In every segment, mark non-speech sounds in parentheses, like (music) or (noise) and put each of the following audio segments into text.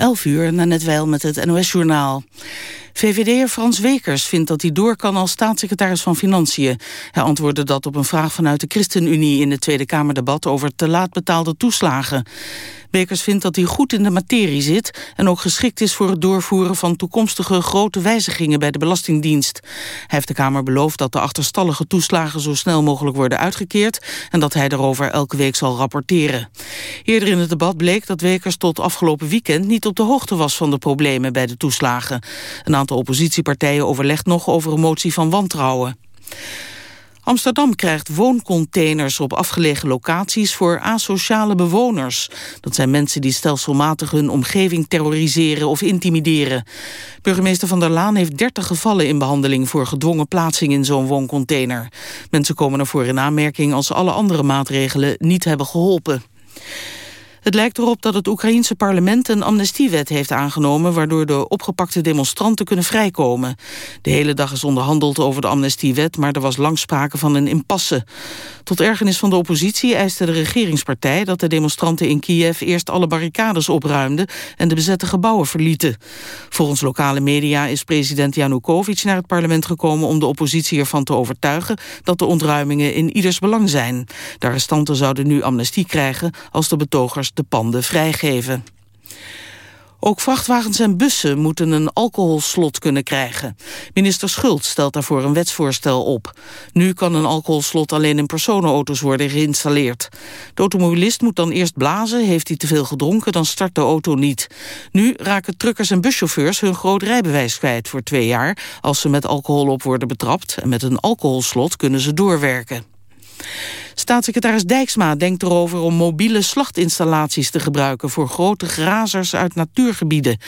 11 uur, na net wel met het NOS-journaal. VVD'er Frans Wekers vindt dat hij door kan als staatssecretaris van Financiën. Hij antwoordde dat op een vraag vanuit de ChristenUnie in het Tweede Kamerdebat over te laat betaalde toeslagen. Bekers vindt dat hij goed in de materie zit... en ook geschikt is voor het doorvoeren van toekomstige grote wijzigingen bij de Belastingdienst. Hij heeft de Kamer beloofd dat de achterstallige toeslagen zo snel mogelijk worden uitgekeerd... en dat hij daarover elke week zal rapporteren. Eerder in het debat bleek dat Wekers tot afgelopen weekend niet op de hoogte was van de problemen bij de toeslagen. Een aantal oppositiepartijen overlegt nog over een motie van wantrouwen. Amsterdam krijgt wooncontainers op afgelegen locaties voor asociale bewoners. Dat zijn mensen die stelselmatig hun omgeving terroriseren of intimideren. Burgemeester Van der Laan heeft 30 gevallen in behandeling voor gedwongen plaatsing in zo'n wooncontainer. Mensen komen ervoor in aanmerking als alle andere maatregelen niet hebben geholpen. Het lijkt erop dat het Oekraïense parlement een amnestiewet heeft aangenomen... waardoor de opgepakte demonstranten kunnen vrijkomen. De hele dag is onderhandeld over de amnestiewet... maar er was lang sprake van een impasse. Tot ergernis van de oppositie eiste de regeringspartij... dat de demonstranten in Kiev eerst alle barricades opruimden... en de bezette gebouwen verlieten. Volgens lokale media is president Janukovic naar het parlement gekomen... om de oppositie ervan te overtuigen dat de ontruimingen in ieders belang zijn. De arrestanten zouden nu amnestie krijgen als de betogers de panden vrijgeven. Ook vrachtwagens en bussen moeten een alcoholslot kunnen krijgen. Minister Schult stelt daarvoor een wetsvoorstel op. Nu kan een alcoholslot alleen in personenauto's worden geïnstalleerd. De automobilist moet dan eerst blazen, heeft hij te veel gedronken, dan start de auto niet. Nu raken truckers en buschauffeurs hun groot rijbewijs kwijt voor twee jaar... als ze met alcohol op worden betrapt en met een alcoholslot kunnen ze doorwerken. Staatssecretaris Dijksma denkt erover om mobiele slachtinstallaties te gebruiken voor grote grazers uit natuurgebieden.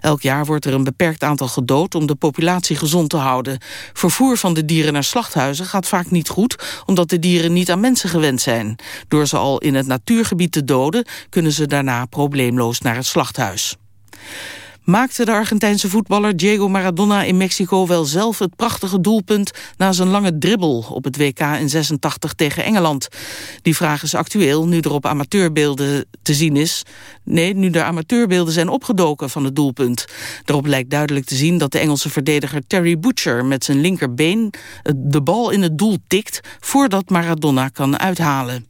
Elk jaar wordt er een beperkt aantal gedood om de populatie gezond te houden. Vervoer van de dieren naar slachthuizen gaat vaak niet goed, omdat de dieren niet aan mensen gewend zijn. Door ze al in het natuurgebied te doden, kunnen ze daarna probleemloos naar het slachthuis. Maakte de Argentijnse voetballer Diego Maradona in Mexico wel zelf het prachtige doelpunt na zijn lange dribbel op het WK in 86 tegen Engeland? Die vraag is actueel nu er op amateurbeelden te zien is. Nee, nu de amateurbeelden zijn opgedoken van het doelpunt. Daarop lijkt duidelijk te zien dat de Engelse verdediger Terry Butcher met zijn linkerbeen de bal in het doel tikt voordat Maradona kan uithalen.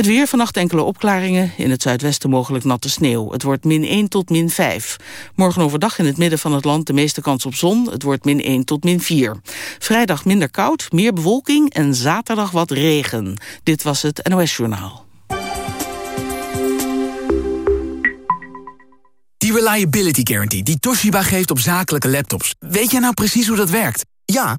Het weer, vannacht enkele opklaringen. In het zuidwesten mogelijk natte sneeuw. Het wordt min 1 tot min 5. Morgen overdag in het midden van het land de meeste kans op zon. Het wordt min 1 tot min 4. Vrijdag minder koud, meer bewolking en zaterdag wat regen. Dit was het NOS Journaal. Die Reliability Guarantee die Toshiba geeft op zakelijke laptops. Weet jij nou precies hoe dat werkt? Ja.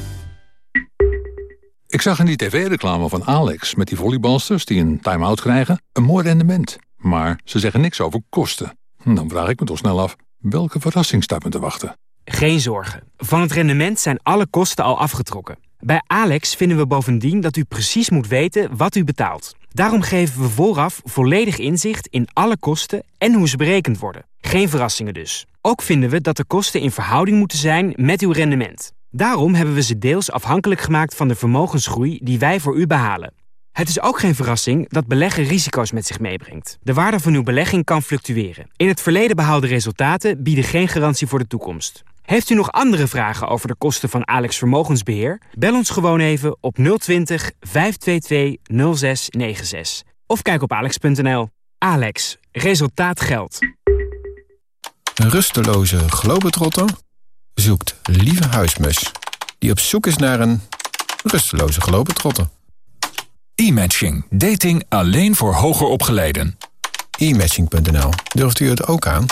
Ik zag in die tv-reclame van Alex met die volleybalsters die een time-out krijgen een mooi rendement. Maar ze zeggen niks over kosten. Dan vraag ik me toch snel af, welke verrassing staat me te wachten? Geen zorgen. Van het rendement zijn alle kosten al afgetrokken. Bij Alex vinden we bovendien dat u precies moet weten wat u betaalt. Daarom geven we vooraf volledig inzicht in alle kosten en hoe ze berekend worden. Geen verrassingen dus. Ook vinden we dat de kosten in verhouding moeten zijn met uw rendement. Daarom hebben we ze deels afhankelijk gemaakt van de vermogensgroei die wij voor u behalen. Het is ook geen verrassing dat beleggen risico's met zich meebrengt. De waarde van uw belegging kan fluctueren. In het verleden behaalde resultaten bieden geen garantie voor de toekomst. Heeft u nog andere vragen over de kosten van Alex Vermogensbeheer? Bel ons gewoon even op 020 522 0696. Of kijk op alex.nl. Alex, resultaat geldt. Een rusteloze globetrotter zoekt Lieve Huismus... die op zoek is naar een rusteloze gelopen E-matching. Dating alleen voor hoger opgeleiden. E-matching.nl. Durft u het ook aan?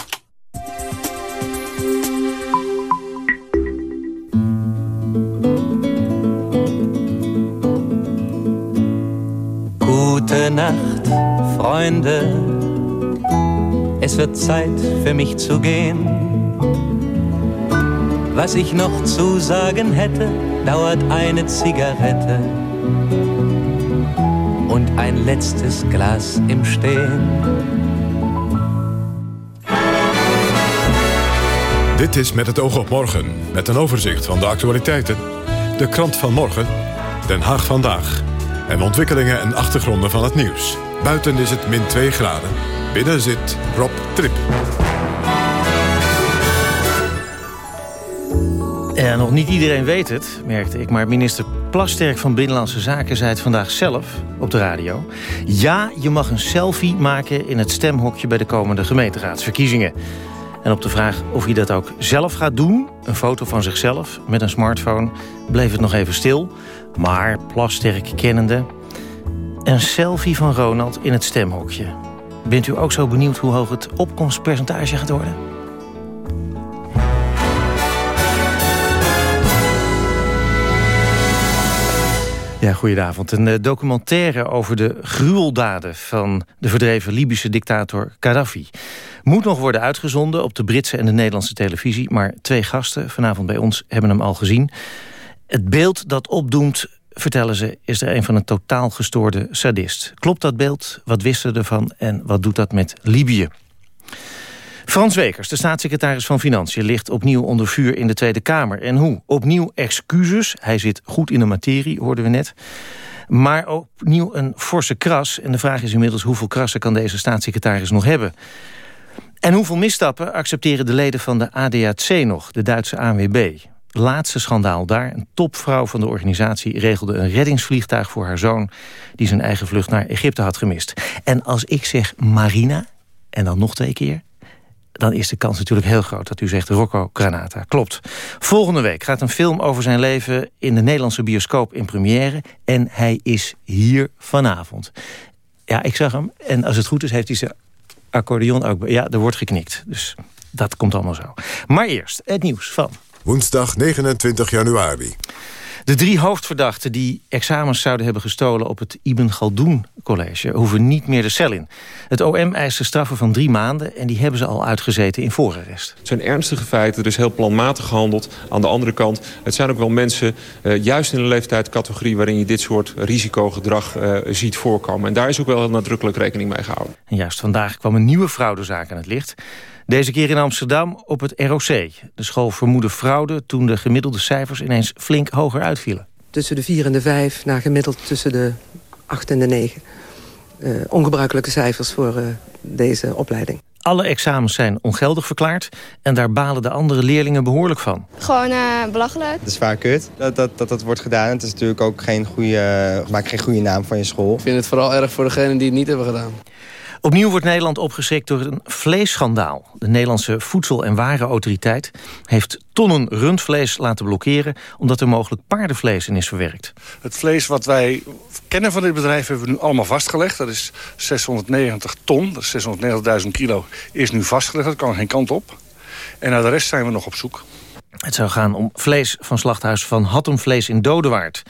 Gute Nacht, Freunde. Es wird Zeit für mich zu gehen. Was ich noch zu sagen hätte, dauert eine Zigarette und ein letztes Glas im Stehen. Dit is Met het oog op morgen, met een overzicht van de actualiteiten. De krant van morgen, Den Haag vandaag. En ontwikkelingen en achtergronden van het nieuws. Buiten is het min 2 graden. Binnen zit Rob Trip. Ja, nog niet iedereen weet het, merkte ik. Maar minister Plasterk van Binnenlandse Zaken zei het vandaag zelf op de radio. Ja, je mag een selfie maken in het stemhokje bij de komende gemeenteraadsverkiezingen. En op de vraag of hij dat ook zelf gaat doen... een foto van zichzelf met een smartphone, bleef het nog even stil. Maar Plasterk kennende... een selfie van Ronald in het stemhokje. Bent u ook zo benieuwd hoe hoog het opkomstpercentage gaat worden? Ja, goedenavond. Een eh, documentaire over de gruweldaden van de verdreven Libische dictator Gaddafi. Moet nog worden uitgezonden op de Britse en de Nederlandse televisie... maar twee gasten vanavond bij ons hebben hem al gezien. Het beeld dat opdoemt, vertellen ze, is er een van een totaal gestoorde sadist. Klopt dat beeld? Wat wisten ze ervan? En wat doet dat met Libië? Frans Wekers, de staatssecretaris van Financiën... ligt opnieuw onder vuur in de Tweede Kamer. En hoe? Opnieuw excuses. Hij zit goed in de materie, hoorden we net. Maar opnieuw een forse kras. En de vraag is inmiddels hoeveel krassen kan deze staatssecretaris nog hebben. En hoeveel misstappen accepteren de leden van de ADAC nog, de Duitse ANWB? Laatste schandaal daar. Een topvrouw van de organisatie regelde een reddingsvliegtuig voor haar zoon... die zijn eigen vlucht naar Egypte had gemist. En als ik zeg Marina, en dan nog twee keer dan is de kans natuurlijk heel groot dat u zegt Rocco Granata. Klopt. Volgende week gaat een film over zijn leven in de Nederlandse bioscoop in première. En hij is hier vanavond. Ja, ik zag hem. En als het goed is, heeft hij zijn accordeon ook... Ja, er wordt geknikt. Dus dat komt allemaal zo. Maar eerst het nieuws van... Woensdag 29 januari. De drie hoofdverdachten die examens zouden hebben gestolen... op het Ibn Galdoen College hoeven niet meer de cel in. Het OM eist straffen van drie maanden... en die hebben ze al uitgezeten in voorarrest. Het zijn ernstige feiten, er is heel planmatig gehandeld. Aan de andere kant, het zijn ook wel mensen... Uh, juist in de leeftijdscategorie waarin je dit soort risicogedrag uh, ziet voorkomen. En daar is ook wel heel nadrukkelijk rekening mee gehouden. En juist vandaag kwam een nieuwe fraudezaak aan het licht... Deze keer in Amsterdam op het ROC. De school vermoedde fraude toen de gemiddelde cijfers ineens flink hoger uitvielen. Tussen de 4 en de 5, naar gemiddeld tussen de 8 en de 9. Uh, ongebruikelijke cijfers voor uh, deze opleiding. Alle examens zijn ongeldig verklaard en daar balen de andere leerlingen behoorlijk van. Gewoon uh, belachelijk. Het is vaak kut dat dat, dat dat wordt gedaan. Het is natuurlijk ook geen goede, maakt geen goede naam van je school. Ik vind het vooral erg voor degenen die het niet hebben gedaan. Opnieuw wordt Nederland opgeschrikt door een vleesschandaal. De Nederlandse Voedsel- en Warenautoriteit heeft tonnen rundvlees laten blokkeren... omdat er mogelijk paardenvlees in is verwerkt. Het vlees wat wij kennen van dit bedrijf hebben we nu allemaal vastgelegd. Dat is 690 ton, dat is 690.000 kilo, is nu vastgelegd. Dat kan geen kant op. En naar de rest zijn we nog op zoek. Het zou gaan om vlees van slachthuis van Hattemvlees in Dodewaard.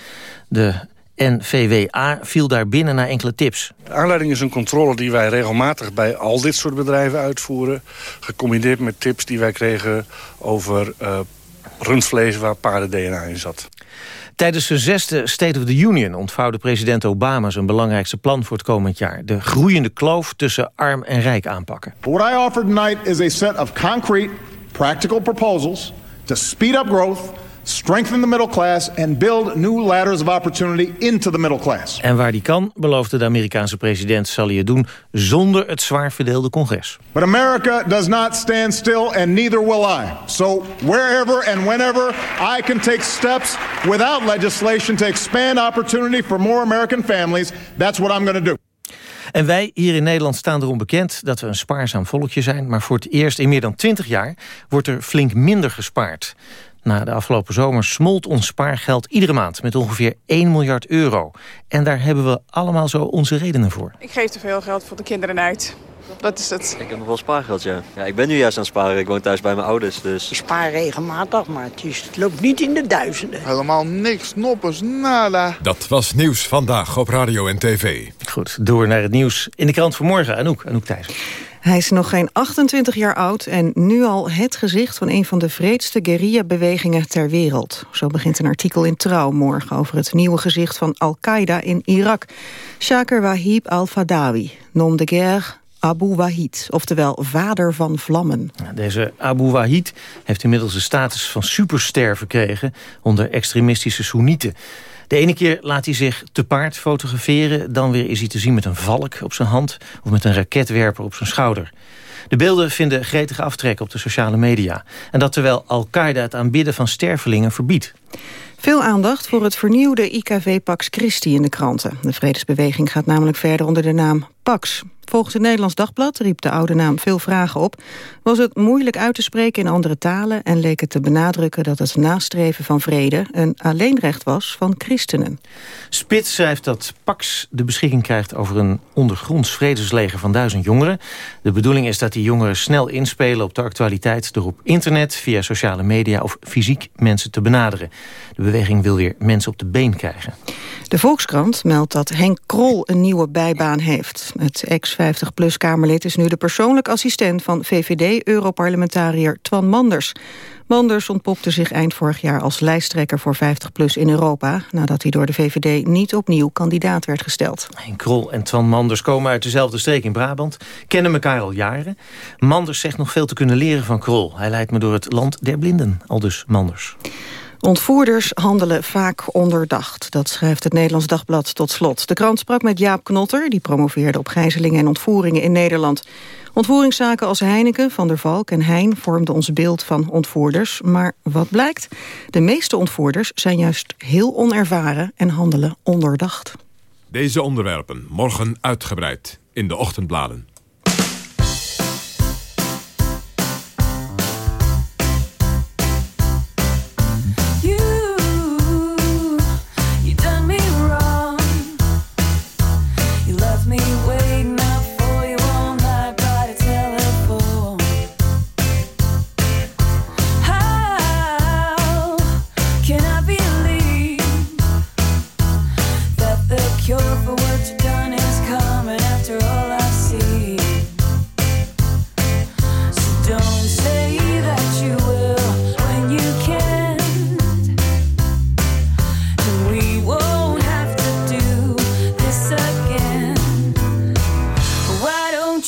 De NVWA viel daar binnen na enkele tips. De aanleiding is een controle die wij regelmatig bij al dit soort bedrijven uitvoeren. Gecombineerd met tips die wij kregen over uh, rundvlees waar paarden-DNA in zat. Tijdens zijn zesde State of the Union ontvouwde president Obama zijn belangrijkste plan voor het komend jaar. De groeiende kloof tussen arm en rijk aanpakken. What I offer tonight is a set of concrete, practical proposals to speed up growth strengthen the middle class and build new ladders of opportunity into the middle class. En waar die kan, beloofde de Amerikaanse president, zal hij het doen zonder het zwaar verdeelde congres. But America does not stand still and neither will I. So wherever and whenever I can take steps without legislation to expand opportunity for more American families, that's what I'm going to do. En wij hier in Nederland staan erom bekend dat we een spaarzaam volkje zijn... maar voor het eerst in meer dan 20 jaar wordt er flink minder gespaard. Na de afgelopen zomer smolt ons spaargeld iedere maand met ongeveer 1 miljard euro. En daar hebben we allemaal zo onze redenen voor. Ik geef te veel geld voor de kinderen uit. Dat is het. Ik heb nog wel spaargeld, ja. ja. Ik ben nu juist aan het sparen. Ik woon thuis bij mijn ouders, dus... Ik spaar regelmatig, maar het, is, het loopt niet in de duizenden. Helemaal niks, noppers, nada. Dat was Nieuws Vandaag op Radio en TV. Goed, door naar het nieuws in de krant van morgen. Anouk, Anouk Thijs. Hij is nog geen 28 jaar oud en nu al het gezicht van een van de vreedste guerrilla-bewegingen ter wereld. Zo begint een artikel in Trouw morgen over het nieuwe gezicht van Al-Qaeda in Irak. Shaker Wahib al-Fadawi, nom de guerre Abu Wahid, oftewel vader van vlammen. Deze Abu Wahid heeft inmiddels de status van superster verkregen onder extremistische Soenieten. De ene keer laat hij zich te paard fotograferen... dan weer is hij te zien met een valk op zijn hand... of met een raketwerper op zijn schouder. De beelden vinden gretige aftrek op de sociale media. En dat terwijl Al-Qaeda het aanbidden van stervelingen verbiedt. Veel aandacht voor het vernieuwde IKV Pax Christi in de kranten. De vredesbeweging gaat namelijk verder onder de naam Pax. Volgens het Nederlands Dagblad riep de oude naam veel vragen op. Was het moeilijk uit te spreken in andere talen... en leek het te benadrukken dat het nastreven van vrede... een alleenrecht was van christenen. Spits schrijft dat Pax de beschikking krijgt over een ondergronds vredesleger van duizend jongeren. De bedoeling is dat die jongeren snel inspelen op de actualiteit... door op internet, via sociale media of fysiek mensen te benaderen. De beweging wil weer mensen op de been krijgen. De Volkskrant meldt dat Henk Krol een nieuwe bijbaan heeft. Het ex-50-plus-Kamerlid is nu de persoonlijk assistent van VVD-europarlementariër Twan Manders. Manders ontpopte zich eind vorig jaar als lijsttrekker voor 50PLUS in Europa... nadat hij door de VVD niet opnieuw kandidaat werd gesteld. Krol en Twan Manders komen uit dezelfde streek in Brabant... kennen elkaar al jaren. Manders zegt nog veel te kunnen leren van Krol. Hij leidt me door het land der blinden, al dus Manders. Ontvoerders handelen vaak onderdacht. Dat schrijft het Nederlands Dagblad tot slot. De krant sprak met Jaap Knotter, die promoveerde op gijzelingen en ontvoeringen in Nederland. Ontvoeringszaken als Heineken, Van der Valk en Hein vormden ons beeld van ontvoerders. Maar wat blijkt? De meeste ontvoerders zijn juist heel onervaren en handelen onderdacht. Deze onderwerpen morgen uitgebreid in de ochtendbladen.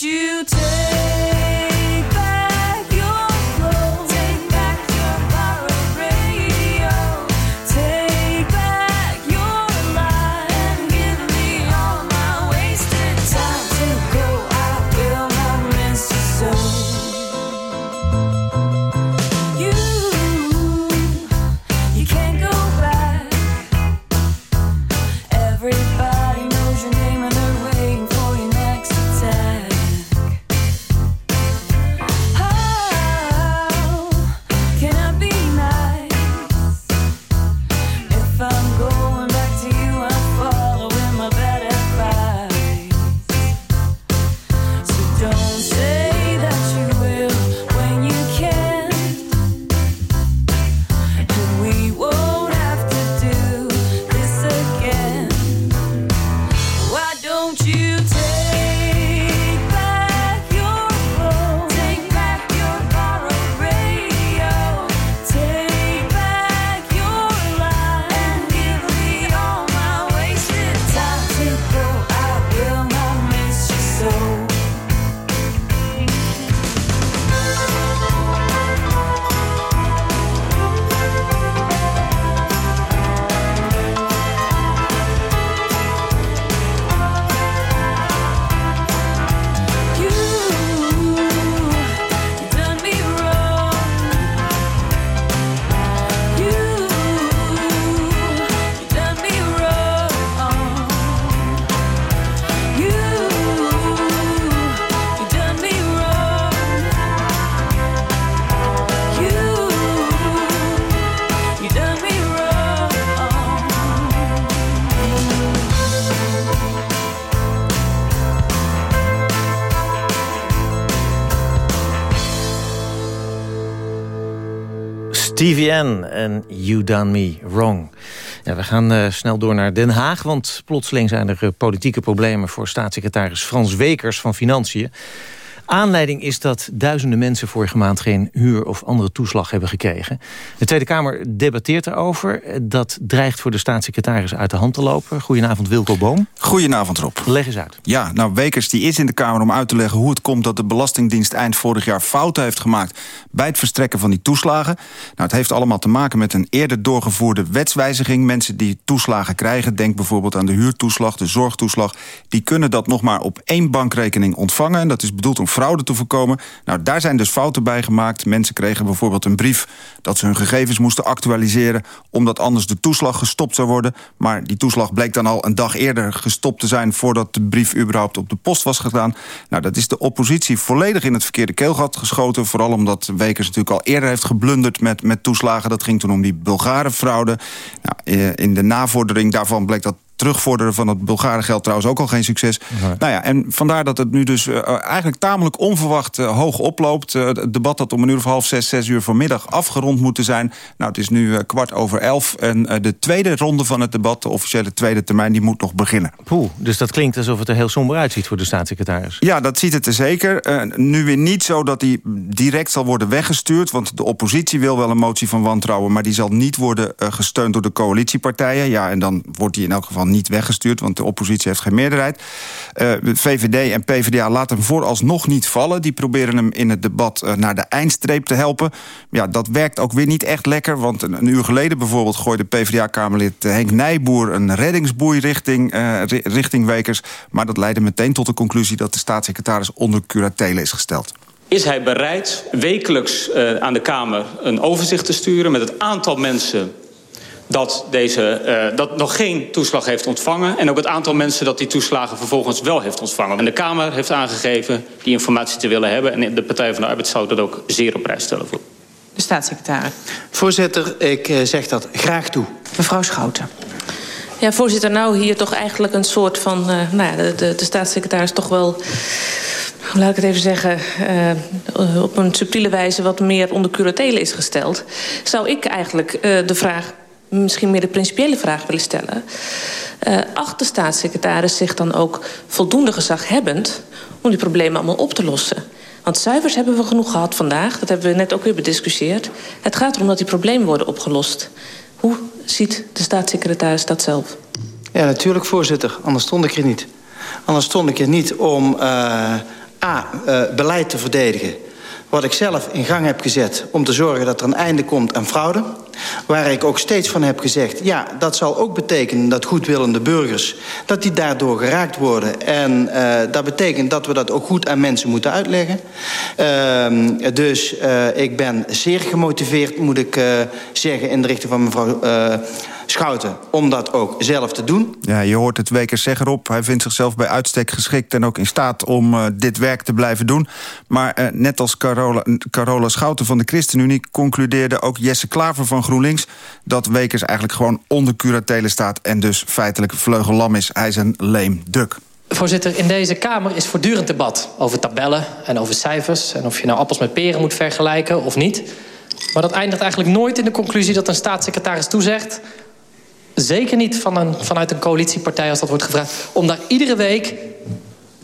you TVN en You Done Me Wrong. Ja, we gaan uh, snel door naar Den Haag, want plotseling zijn er uh, politieke problemen... voor staatssecretaris Frans Wekers van Financiën. Aanleiding is dat duizenden mensen vorige maand geen huur of andere toeslag hebben gekregen. De Tweede Kamer debatteert erover. Dat dreigt voor de staatssecretaris uit de hand te lopen. Goedenavond Wilco Boom. Goedenavond Rob. Leg eens uit. Ja, nou Wekers die is in de Kamer om uit te leggen hoe het komt dat de Belastingdienst eind vorig jaar fouten heeft gemaakt bij het verstrekken van die toeslagen. Nou, het heeft allemaal te maken met een eerder doorgevoerde wetswijziging. Mensen die toeslagen krijgen, denk bijvoorbeeld aan de huurtoeslag, de zorgtoeslag, die kunnen dat nog maar op één bankrekening ontvangen. En dat is bedoeld om fraude te voorkomen. Nou, daar zijn dus fouten bij gemaakt. Mensen kregen bijvoorbeeld een brief dat ze hun gegevens moesten actualiseren... omdat anders de toeslag gestopt zou worden. Maar die toeslag bleek dan al een dag eerder gestopt te zijn... voordat de brief überhaupt op de post was gedaan. Nou, dat is de oppositie volledig in het verkeerde keelgat geschoten. Vooral omdat Wekers natuurlijk al eerder heeft geblunderd met, met toeslagen. Dat ging toen om die Bulgare-fraude. Nou, eh, in de navordering daarvan bleek dat terugvorderen van het Bulgare geld trouwens ook al geen succes. Nou ja, en vandaar dat het nu dus uh, eigenlijk tamelijk onverwacht uh, hoog oploopt. Uh, het debat dat om een uur of half zes, zes uur vanmiddag afgerond moeten zijn. Nou, het is nu kwart over elf. En de tweede ronde van het debat, de officiële tweede termijn, die moet nog beginnen. Poeh, dus dat klinkt alsof het er heel somber uitziet voor de staatssecretaris. Ja, dat ziet het er zeker. nu weer niet zo dat hij direct zal worden weggestuurd. Want de oppositie wil wel een motie van wantrouwen. Maar die zal niet worden gesteund door de coalitiepartijen. Ja, en dan wordt hij in elk geval niet weggestuurd... want de oppositie heeft geen meerderheid. Uh, eh, VVD en PvdA laten hem vooralsnog niet vallen. Die proberen hem in het debat uh, naar de eindstreep te helpen. Ja, dat werkt ook weer niet echt lekker... want een, uur geleden bijvoorbeeld gooide PvdA-kamerlid eh, Henk Nijboer... een reddingsboei richting, richting Wekers. Maar dat leidde meteen tot de conclusie... dat de staatssecretaris onder curatele is gesteld. Is hij bereid wekelijks aan de Kamer een overzicht te sturen... met het aantal mensen dat, deze, uh, dat nog geen toeslag heeft ontvangen... en ook het aantal mensen dat die toeslagen vervolgens wel heeft ontvangen. En de Kamer heeft aangegeven die informatie te willen hebben... en de Partij van de Arbeid zou dat ook zeer op prijs stellen. Voor. De staatssecretaris. Voorzitter, ik uh, zeg dat graag toe. Mevrouw Schouten. Ja, voorzitter, nou hier toch eigenlijk een soort van... Uh, nou ja, de, de, de staatssecretaris toch wel laat ik het even zeggen, uh, op een subtiele wijze wat meer onder curatele is gesteld... zou ik eigenlijk uh, de vraag misschien meer de principiële vraag willen stellen. Uh, acht de staatssecretaris zich dan ook voldoende gezaghebbend... om die problemen allemaal op te lossen? Want cijfers hebben we genoeg gehad vandaag. Dat hebben we net ook weer bediscussieerd. Het gaat erom dat die problemen worden opgelost. Hoe ziet de staatssecretaris dat zelf? Ja, natuurlijk, voorzitter. Anders stond ik er niet. Anders stond ik er niet om uh, A, uh, beleid te verdedigen wat ik zelf in gang heb gezet... om te zorgen dat er een einde komt aan fraude. Waar ik ook steeds van heb gezegd... ja, dat zal ook betekenen dat goedwillende burgers... dat die daardoor geraakt worden. En uh, dat betekent dat we dat ook goed aan mensen moeten uitleggen. Uh, dus uh, ik ben zeer gemotiveerd, moet ik uh, zeggen... in de richting van mevrouw Schouten om dat ook zelf te doen. Ja, je hoort het Wekers zeggen op. Hij vindt zichzelf bij uitstek geschikt en ook in staat om uh, dit werk te blijven doen. Maar uh, net als Carola, Carola Schouten van de ChristenUnie... concludeerde ook Jesse Klaver van GroenLinks... dat Wekers eigenlijk gewoon onder curatele staat... en dus feitelijk vleugellam is. Hij is een leem duk. Voorzitter, in deze Kamer is voortdurend debat over tabellen en over cijfers... en of je nou appels met peren moet vergelijken of niet. Maar dat eindigt eigenlijk nooit in de conclusie dat een staatssecretaris toezegt... Zeker niet van een, vanuit een coalitiepartij als dat wordt gevraagd... om daar iedere week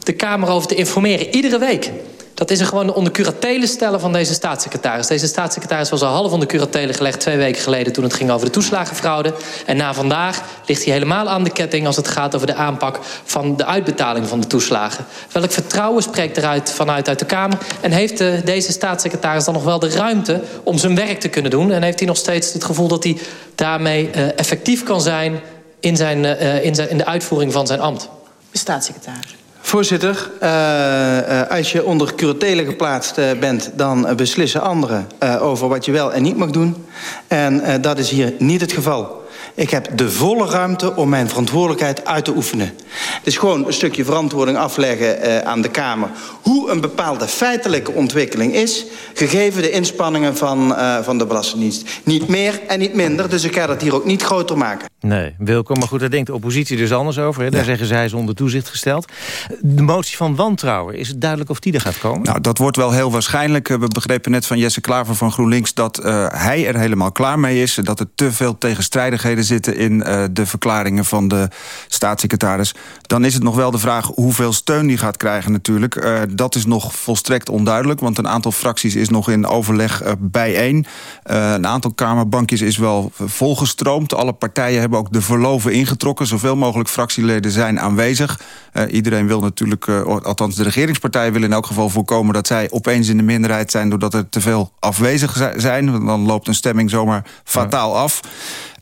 de Kamer over te informeren. Iedere week. Dat is er gewoon onder curatele stellen van deze staatssecretaris. Deze staatssecretaris was al half onder curatele gelegd... twee weken geleden toen het ging over de toeslagenfraude. En na vandaag ligt hij helemaal aan de ketting... als het gaat over de aanpak van de uitbetaling van de toeslagen. Welk vertrouwen spreekt eruit vanuit uit de Kamer? En heeft de, deze staatssecretaris dan nog wel de ruimte om zijn werk te kunnen doen? En heeft hij nog steeds het gevoel dat hij daarmee uh, effectief kan zijn... In, zijn, uh, in, zijn, in de uitvoering van zijn ambt? De staatssecretaris. Voorzitter, uh, uh, als je onder curatele geplaatst uh, bent... dan beslissen anderen over wat je wel en niet mag doen. En dat is hier niet het geval. Ik heb de volle ruimte om mijn verantwoordelijkheid uit te oefenen. Het is gewoon een stukje verantwoording afleggen uh, aan de Kamer... hoe een bepaalde feitelijke ontwikkeling is... gegeven de inspanningen van, uh, van de Belastingdienst. Niet meer en niet minder, dus ik ga dat hier ook niet groter maken. Nee, Wilco, maar goed, daar denkt de oppositie dus anders over. Hè? Daar zeggen zij zonder toezicht gesteld. De motie van wantrouwen, is het duidelijk of die er gaat komen? Nou, dat wordt wel heel waarschijnlijk. We begrepen net van Jesse Klaver van GroenLinks... dat uh, hij er helemaal klaar mee is. Dat er te veel tegenstrijdigheden zitten in uh, de verklaringen van de staatssecretaris. Dan is het nog wel de vraag hoeveel steun die gaat krijgen natuurlijk. Uh, dat is nog volstrekt onduidelijk, want een aantal fracties is nog in overleg bijeen. een aantal kamerbankjes is wel volgestroomd. Alle partijen hebben ook de verloven ingetrokken. Zoveel mogelijk fractieleden zijn aanwezig. iedereen wil natuurlijk, althans de regeringspartijen willen in elk geval voorkomen... dat zij opeens in de minderheid zijn doordat er te veel afwezig zijn. Dan loopt een stemming zomaar fataal af.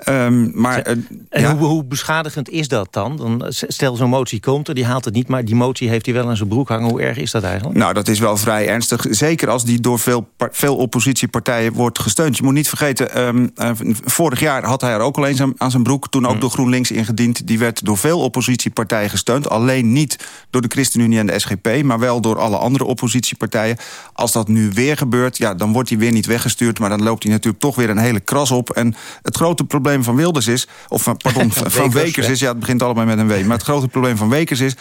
Um, maar, uh, en ja? hoe, hoe, beschadigend is dat dan? dan stel zo'n motie komt er, die haalt het niet... maar die motie heeft hij wel aan zijn broek hangen. Hoe erg is dat eigenlijk? Nou, dat is wel vrij ernstig. Zeker als die door veel, veel oppositiepartijen wordt gesteund. Je moet niet vergeten, um, uh, vorig jaar had hij er ook al eens aan, aan zijn broek... toen ook hmm. door GroenLinks ingediend. Die werd door veel oppositiepartijen gesteund. Alleen niet door de ChristenUnie en de SGP... maar wel door alle andere oppositiepartijen. Als dat nu weer gebeurt, ja, dan wordt hij weer niet weggestuurd... maar dan loopt hij natuurlijk toch weer een hele kras op. En het grote probleem probleem van Wilders is... of van, pardon, (laughs) van Wekers is... ja, het begint allemaal met een W. Maar het grote probleem van Wekers is...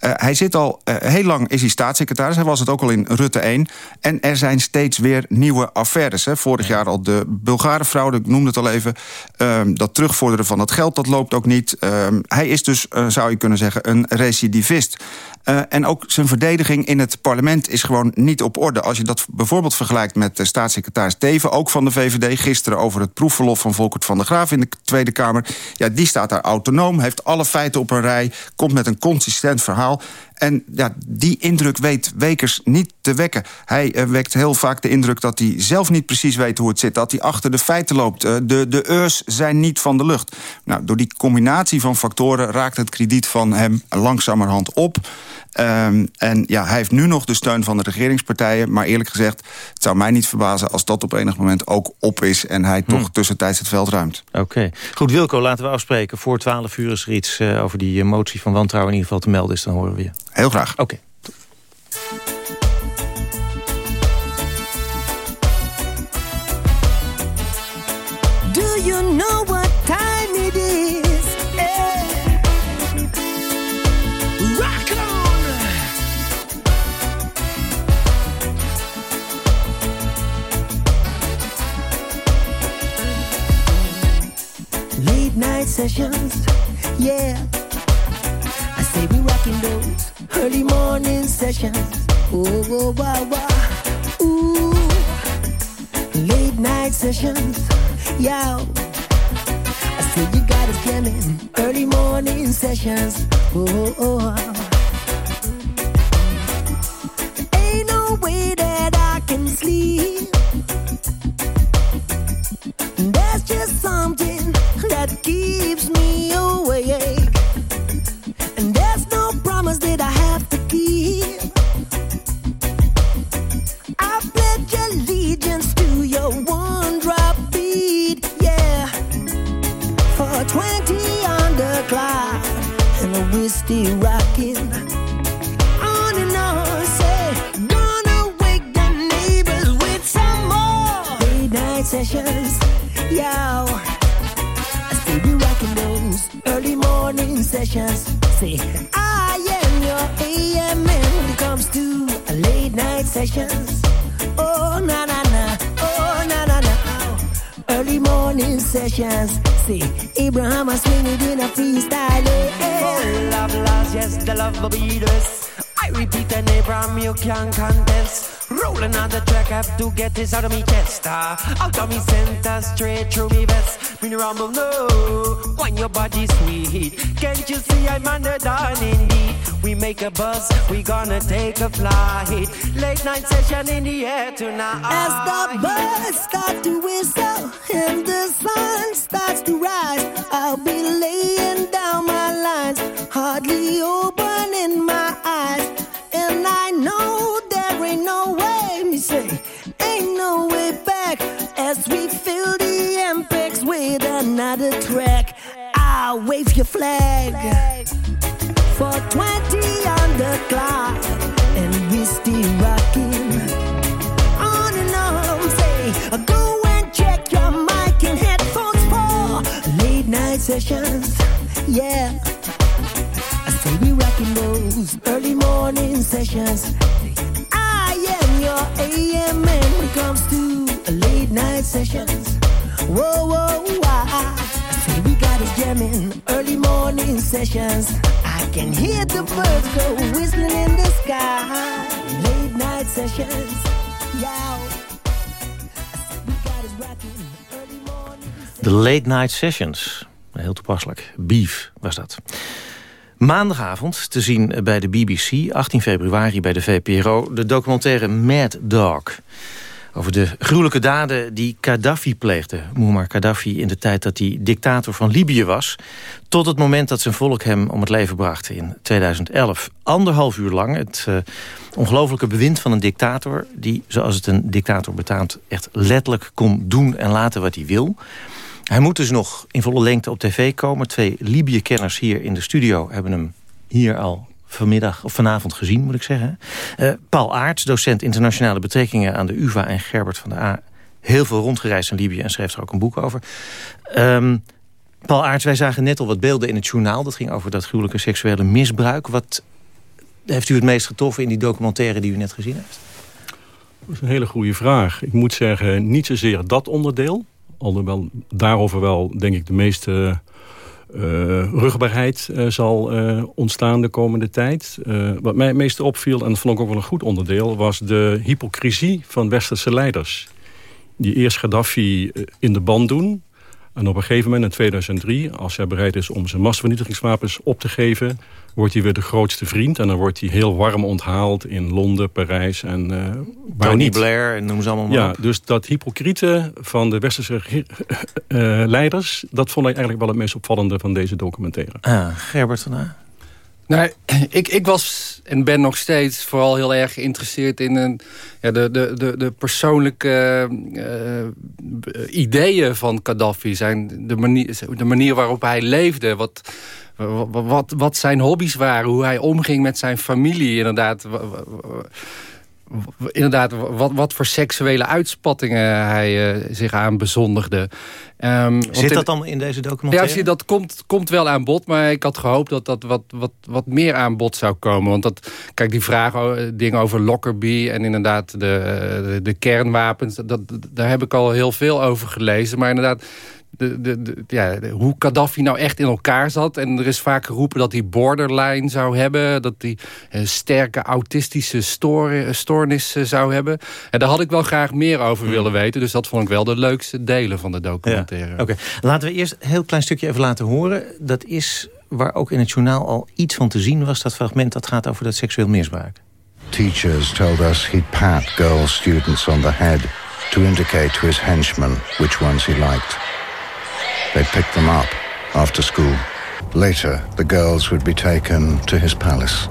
Uh, hij zit al, uh, heel lang is hij staatssecretaris. Hij was het ook al in Rutte 1. En er zijn steeds weer nieuwe affaires. Hè. Vorig jaar al de Bulgarenfraude, ik noemde het al even. Uh, dat terugvorderen van het geld, dat loopt ook niet. Ehm, hij is dus, eh, zou je kunnen zeggen, een recidivist. Uh, en ook zijn verdediging in het parlement is gewoon niet op orde. Als je dat bijvoorbeeld vergelijkt met de staatssecretaris Teven... ook van de VVD, gisteren over het proefverlof van Volkert van der Graaf... in de Tweede Kamer. Ja, die staat daar autonoom, heeft alle feiten op een rij... komt met een consistent verhaal. En ja, die indruk weet Wekers niet te wekken. Hij uh, wekt heel vaak de indruk dat hij zelf niet precies weet hoe het zit. Dat hij achter de feiten loopt. Uh, de, de eurs zijn niet van de lucht. Nou, door die combinatie van factoren raakt het krediet van hem langzamerhand op. Um, en ja, hij heeft nu nog de steun van de regeringspartijen. Maar eerlijk gezegd, het zou mij niet verbazen... als dat op enig moment ook op is... en hij hmm. toch tussentijds het veld ruimt. Oké. Okay. Goed, Wilco, laten we afspreken. Voor 12 uur is er iets uh, over die motie van wantrouwen... in ieder geval te melden is, dan horen we je. Heel graag. Oké. We a buzz, we gonna take a flight. Late night session in the air tonight. As the birds start to whistle and the sun starts to rise, I'll be laying down my lines, hardly opening my eyes. And I know there ain't no way, me say, ain't no way back as we fill the MPEX with another track. I'll wave your flag for 20 Yeah, I say go and check your mic and headphones for late night sessions. Yeah, say we rocking those early morning sessions. I am your AM when it comes to late night sessions. Whoa, whoa? Say we got us jamming early morning sessions. Can hear the birds go whistling in the sky. Late night sessions, yeah. De Late Night Sessions. Heel toepasselijk. Beef was dat. Maandagavond te zien bij de BBC, 18 februari bij de VPRO... de documentaire Mad Dog. Over de gruwelijke daden die Gaddafi pleegde. Muammar Gaddafi in de tijd dat hij dictator van Libië was. Tot het moment dat zijn volk hem om het leven bracht in 2011. Anderhalf uur lang het uh, ongelofelijke bewind van een dictator... die, zoals het een dictator betaamt, echt letterlijk kon doen en laten wat hij wil... Hij moet dus nog in volle lengte op tv komen. Twee Libië-kenners hier in de studio hebben hem hier al vanmiddag of vanavond gezien, moet ik zeggen. Uh, Paul Aarts, docent internationale betrekkingen aan de UvA en Gerbert van der A. Heel veel rondgereisd in Libië en schreef er ook een boek over. Um, Paul Aarts, wij zagen net al wat beelden in het journaal. Dat ging over dat gruwelijke seksuele misbruik. Wat heeft u het meest getroffen in die documentaire die u net gezien heeft? Dat is een hele goede vraag. Ik moet zeggen, niet zozeer dat onderdeel. Alhoewel daarover wel, denk ik, de meeste uh, rugbaarheid uh, zal uh, ontstaan de komende tijd. wat mij het meeste opviel, en dat vond ik ook wel een goed onderdeel... was de hypocrisie van westerse leiders. Die eerst Gaddafi in de band doen... en op een gegeven moment in 2003, als hij bereid is om zijn massavernietigingswapens op te geven wordt hij weer de grootste vriend. En dan wordt hij heel warm onthaald in Londen, Parijs en uh, Tony niet. Blair en noem ze allemaal maar Ja, op. dus dat hypocriete van de westerse uh, leiders... dat vond ik eigenlijk wel het meest opvallende van deze documentaire. Ah, Gerbert van A. Nou, (clears throat) ik, ik was en ben nog steeds vooral heel erg geïnteresseerd in een, ja, de, de, de, de persoonlijke uh, ideeën van Gaddafi. Zijn de, manier, de manier waarop hij leefde, wat, wat, wat zijn hobby's waren, hoe hij omging met zijn familie. Inderdaad, inderdaad wat, wat voor seksuele uitspattingen hij uh, zich aan bezondigde. Um, Zit dat dan in deze documentaire? Ja, dat komt, komt wel aan bod. Maar ik had gehoopt dat dat wat, wat, wat meer aan bod zou komen. Want dat, kijk, die vragen, dingen over Lockerbie... en inderdaad de, de, de kernwapens... Dat, daar heb ik al heel veel over gelezen. Maar inderdaad... De, de, de, ja, hoe Gaddafi nou echt in elkaar zat. En er is vaak geroepen dat hij borderline zou hebben. Dat hij een sterke autistische stoor, stoornis zou hebben. En daar had ik wel graag meer over hmm. willen weten. Dus dat vond ik wel de leukste delen van de documentaire. Ja, Oké, laten we eerst een heel klein stukje even laten horen. Dat is waar ook in het journaal al iets van te zien was. Dat fragment dat gaat over dat seksueel misbruik. Teachers told us he'd pat girl students on the head... to indicate to his henchmen which ones he liked. They picked them up after school. Later, the girls would be taken to his palace.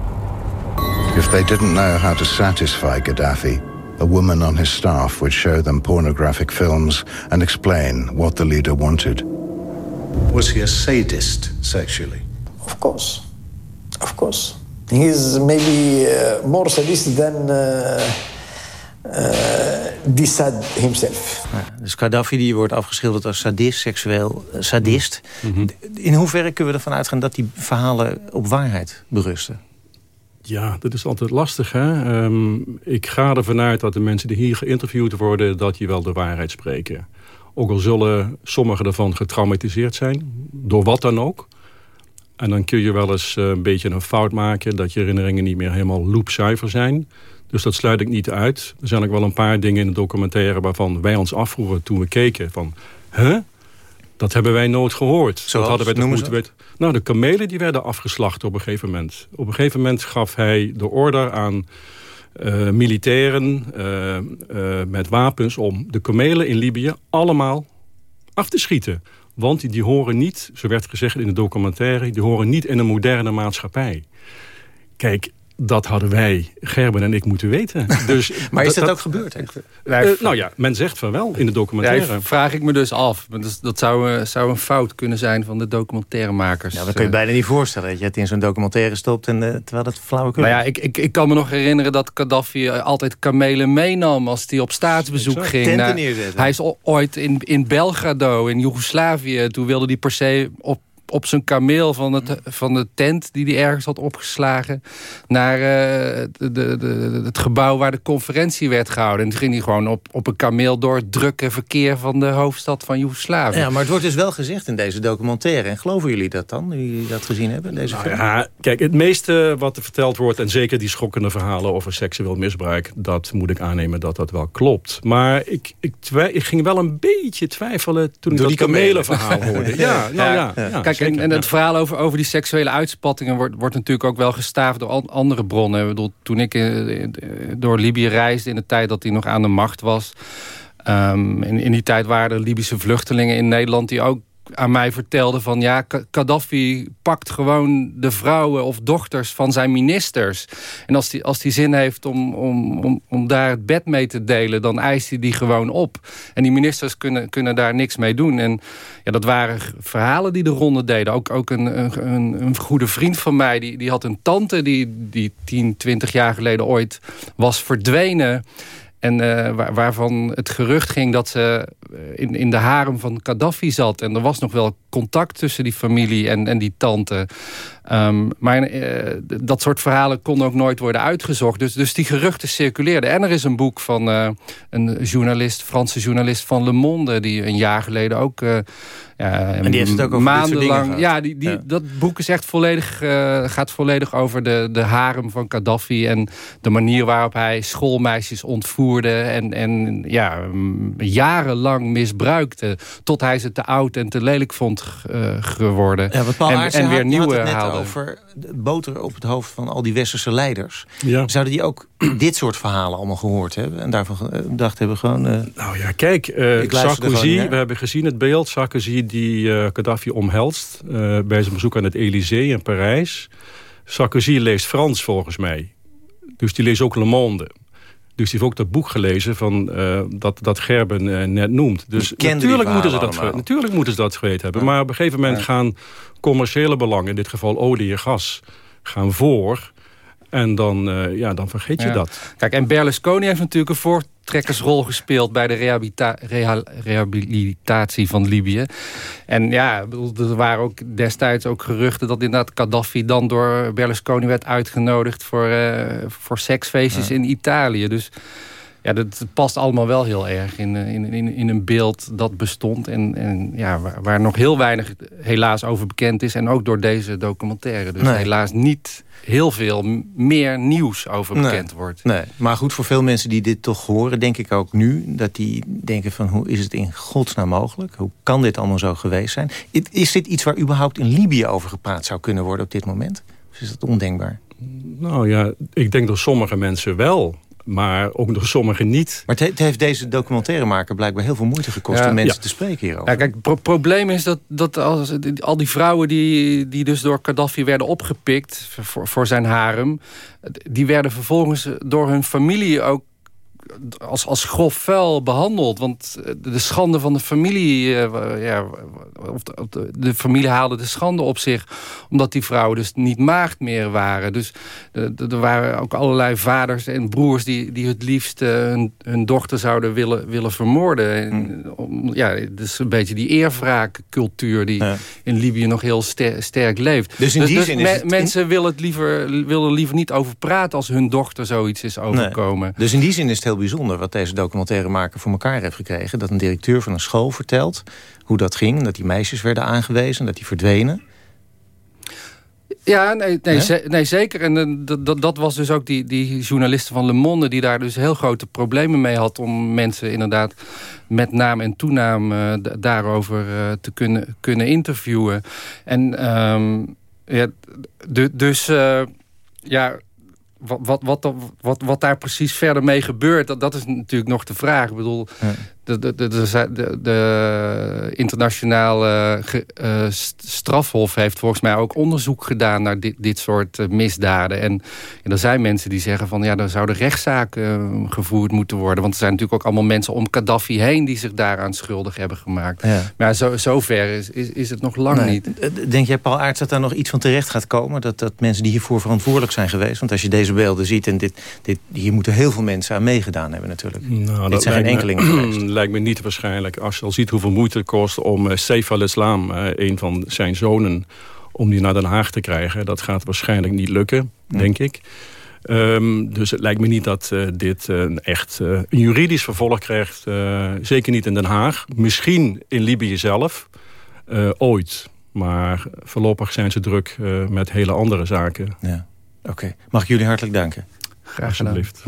If they didn't know how to satisfy Gaddafi, a woman on his staff would show them pornographic films and explain what the leader wanted. Was he a sadist sexually? Of course. Of course. He's maybe uh, more sadist than uh, uh, Dissad himself. Ja, dus Gaddafi die wordt afgeschilderd als sadist, seksueel sadist. Mm -hmm. In hoeverre kunnen we ervan uitgaan dat die verhalen op waarheid berusten? Ja, dat is altijd lastig. Hè? Um, ik ga ervan uit dat de mensen die hier geïnterviewd worden... dat die wel de waarheid spreken. Ook al zullen sommigen ervan getraumatiseerd zijn. Door wat dan ook. En dan kun je wel eens een beetje een fout maken... dat je herinneringen niet meer helemaal loopzuiver zijn... Dus dat sluit ik niet uit. Er zijn ook wel een paar dingen in de documentaire... waarvan wij ons afvroegen toen we keken van... Huh? Dat hebben wij nooit gehoord. Zoals, dat hadden wij toch noemen moeten weten. Nou, de kamelen die werden afgeslacht op een gegeven moment. Op een gegeven moment gaf hij de order aan uh, militairen uh, uh, met wapens... om de kamelen in Libië allemaal af te schieten. Want die, die horen niet, zo werd gezegd in de documentaire... die horen niet in een moderne maatschappij. Kijk, dat hadden wij, Gerben en ik, moeten weten. (laughs) Dus maar is dat, ook gebeurd? Uh, nou ja, men zegt van wel in de documentaire. Ja, vraag ik me dus af. Dat, dat zou, uh, zou, een fout kunnen zijn van de documentairemakers. Ja, dat kun je bijna niet voorstellen. Dat je het in zo'n documentaire stopt en, uh, terwijl het flauwekul Nou ja, ik, ik, ik kan me nog herinneren dat Gaddafi altijd kamelen meenam... als hij op staatsbezoek ging. Naar, hij is ooit in, in Belgrado, in Joegoslavië... toen wilde hij per se op op zijn kameel van, het, van de tent die hij ergens had opgeslagen... naar uh, de, de, de, het gebouw waar de conferentie werd gehouden. En toen ging hij gewoon op, op een kameel door het drukke verkeer... van de hoofdstad van Joegoslavië. Ja, maar het wordt dus wel gezegd in deze documentaire. En geloven jullie dat dan, nu jullie dat gezien hebben? Deze nou, ja, kijk, het meeste wat er verteld wordt... en zeker die schokkende verhalen over seksueel misbruik... dat moet ik aannemen dat dat wel klopt. Maar ik, ik, ik ging wel een beetje twijfelen toen Door ik dat kamelenverhaal hoorde. (laughs) Ja, nou ja. ja. ja. Kijk, en, en, het verhaal over, over die seksuele uitspattingen wordt, wordt natuurlijk ook wel gestaafd door andere bronnen. Ik bedoel, toen ik uh, door Libië reisde in de tijd dat hij nog aan de macht was. Um, in, in die tijd waren er Libische vluchtelingen in Nederland die ook aan mij vertelde van... ja, Gaddafi pakt gewoon de vrouwen of dochters van zijn ministers. En als hij als die zin heeft om, om, om, om daar het bed mee te delen... dan eist hij die gewoon op. En die ministers kunnen, kunnen daar niks mee doen. En ja, dat waren verhalen die de ronde deden. Ook, ook een, een, een goede vriend van mij, die, die had een tante... die, die 10, 20 jaar geleden ooit was verdwenen... En waar, waarvan het gerucht ging dat ze in, in de harem van Gaddafi zat. En er was nog wel contact tussen die familie en, en die tante. Um, maar uh, dat soort verhalen konden ook nooit worden uitgezocht. Dus, dus die geruchten circuleerden. En er is een boek van een journalist, Franse journalist van Le Monde... die een jaar geleden ook... Uh, ja, en die heeft het ook over maandenlang. Ja, die, die, ja. dat boek is echt volledig, gaat volledig over de, de harem van Gaddafi... en de manier waarop hij schoolmeisjes ontvoerde... en, en ja, jarenlang misbruikte... tot hij ze te oud en te lelijk vond geworden. Ja, en, en weer nieuwe haalde over boter op het hoofd van al die westerse leiders. Ja. Zouden die ook (clears throat) dit soort verhalen allemaal gehoord hebben? En daarvan gedacht hebben gewoon... Uh, nou ja, kijk, uh, Sarkozy, we hebben gezien het beeld. Sarkozy die uh, Gaddafi omhelst bij zijn bezoek aan het Elysée in Parijs. Sarkozy leest Frans volgens mij. Dus die leest ook Le Monde. Dus die heeft ook dat boek gelezen van, uh, dat, dat Gerben uh, net noemt. Dus natuurlijk moeten, ze dat, natuurlijk moeten ze dat geweten hebben. Ja. Maar op een gegeven moment ja. gaan commerciële belangen... in dit geval olie en gas, gaan voor... En dan, uh, ja, dan vergeet je dat. Kijk, en Berlusconi heeft natuurlijk een voortrekkersrol gespeeld... bij de rehabilita reha rehabilitatie van Libië. En ja, er waren ook destijds ook geruchten... dat inderdaad Gaddafi dan door Berlusconi werd uitgenodigd... voor, uh, voor seksfeestjes ja. in Italië. Dus ja, dat past allemaal wel heel erg in, in, in, in een beeld dat bestond. En, en ja, waar, waar, nog heel weinig helaas over bekend is. En ook door deze documentaire. Dus nee. helaas niet heel veel meer nieuws over bekend nee, wordt. Nee, maar goed, voor veel mensen die dit toch horen, denk ik ook nu... dat die denken van, hoe is het in godsnaam mogelijk? Hoe kan dit allemaal zo geweest zijn? Is dit iets waar überhaupt in Libië over gepraat zou kunnen worden op dit moment? Of is dat ondenkbaar? Nou ja, ik denk door sommige mensen wel maar ook door sommigen niet. Maar het heeft deze documentairemaker blijkbaar heel veel moeite gekost... ja, om mensen ja. te spreken hierover. Ja, kijk, het pro probleem is dat, dat als, al die vrouwen die, die dus door Gaddafi werden opgepikt... Voor, voor zijn harem... die werden vervolgens door hun familie ook als, als grof vuil behandeld. Want de schande van de familie... Uh, ja, of de, familie haalde de schande op zich... omdat die vrouwen dus niet maagd meer waren. Dus er waren ook allerlei vaders en broers... die, die het liefst uh, hun, hun, dochter zouden willen, willen vermoorden. En, om, ja, dus een beetje die eerwraakcultuur... die ja. in Libië nog heel ster, sterk leeft. Dus in die dus, dus zin me, het mensen willen, het liever, willen liever niet over praten... als hun dochter zoiets is overkomen. Nee. Dus in die zin is het heel bijzonder wat deze documentairemaker voor elkaar heeft gekregen. Dat een directeur van een school vertelt hoe dat ging. Dat die meisjes werden aangewezen, dat die verdwenen. Ja, nee, nee, ze, nee zeker. En dat, dat was dus ook die, die journalisten van Le Monde... die daar dus heel grote problemen mee had... om mensen inderdaad met naam en toenaam uh, daarover uh, te kunnen, kunnen interviewen. En um, ja, dus... Ja, wat, wat, wat, wat, wat daar precies verder mee gebeurt, dat, dat is natuurlijk nog de vraag. Ik bedoel, ja. De, de, de, de internationale uh, strafhof heeft volgens mij ook onderzoek gedaan naar dit, dit soort misdaden. En, en er zijn mensen die zeggen van ja, er zouden rechtszaken gevoerd moeten worden. Want er zijn natuurlijk ook allemaal mensen om Gaddafi heen die zich daaraan schuldig hebben gemaakt. Ja. Maar zo, zover is, is, is het nog lang niet. Denk jij, Paul Aerts, dat daar nog iets van terecht gaat komen? Dat, dat mensen die hiervoor verantwoordelijk zijn geweest? Want als je deze beelden ziet, en dit, dit, hier moeten heel veel mensen aan meegedaan hebben natuurlijk. Nou, dit zijn geen enkelingen geweest. (clears throat) lijkt me niet waarschijnlijk. Als je al ziet hoeveel moeite het kost om uh, Seif al-Islam, uh, een van zijn zonen, om die naar Den Haag te krijgen. Dat gaat waarschijnlijk niet lukken, denk ik. Um, dus het lijkt me niet dat uh, dit uh, echt uh, een juridisch vervolg krijgt. zeker niet in Den Haag. Misschien in Libië zelf. ooit. Maar voorlopig zijn ze druk met hele andere zaken. Ja. Oké. Mag ik jullie hartelijk danken. Graag gedaan. Alsjeblieft.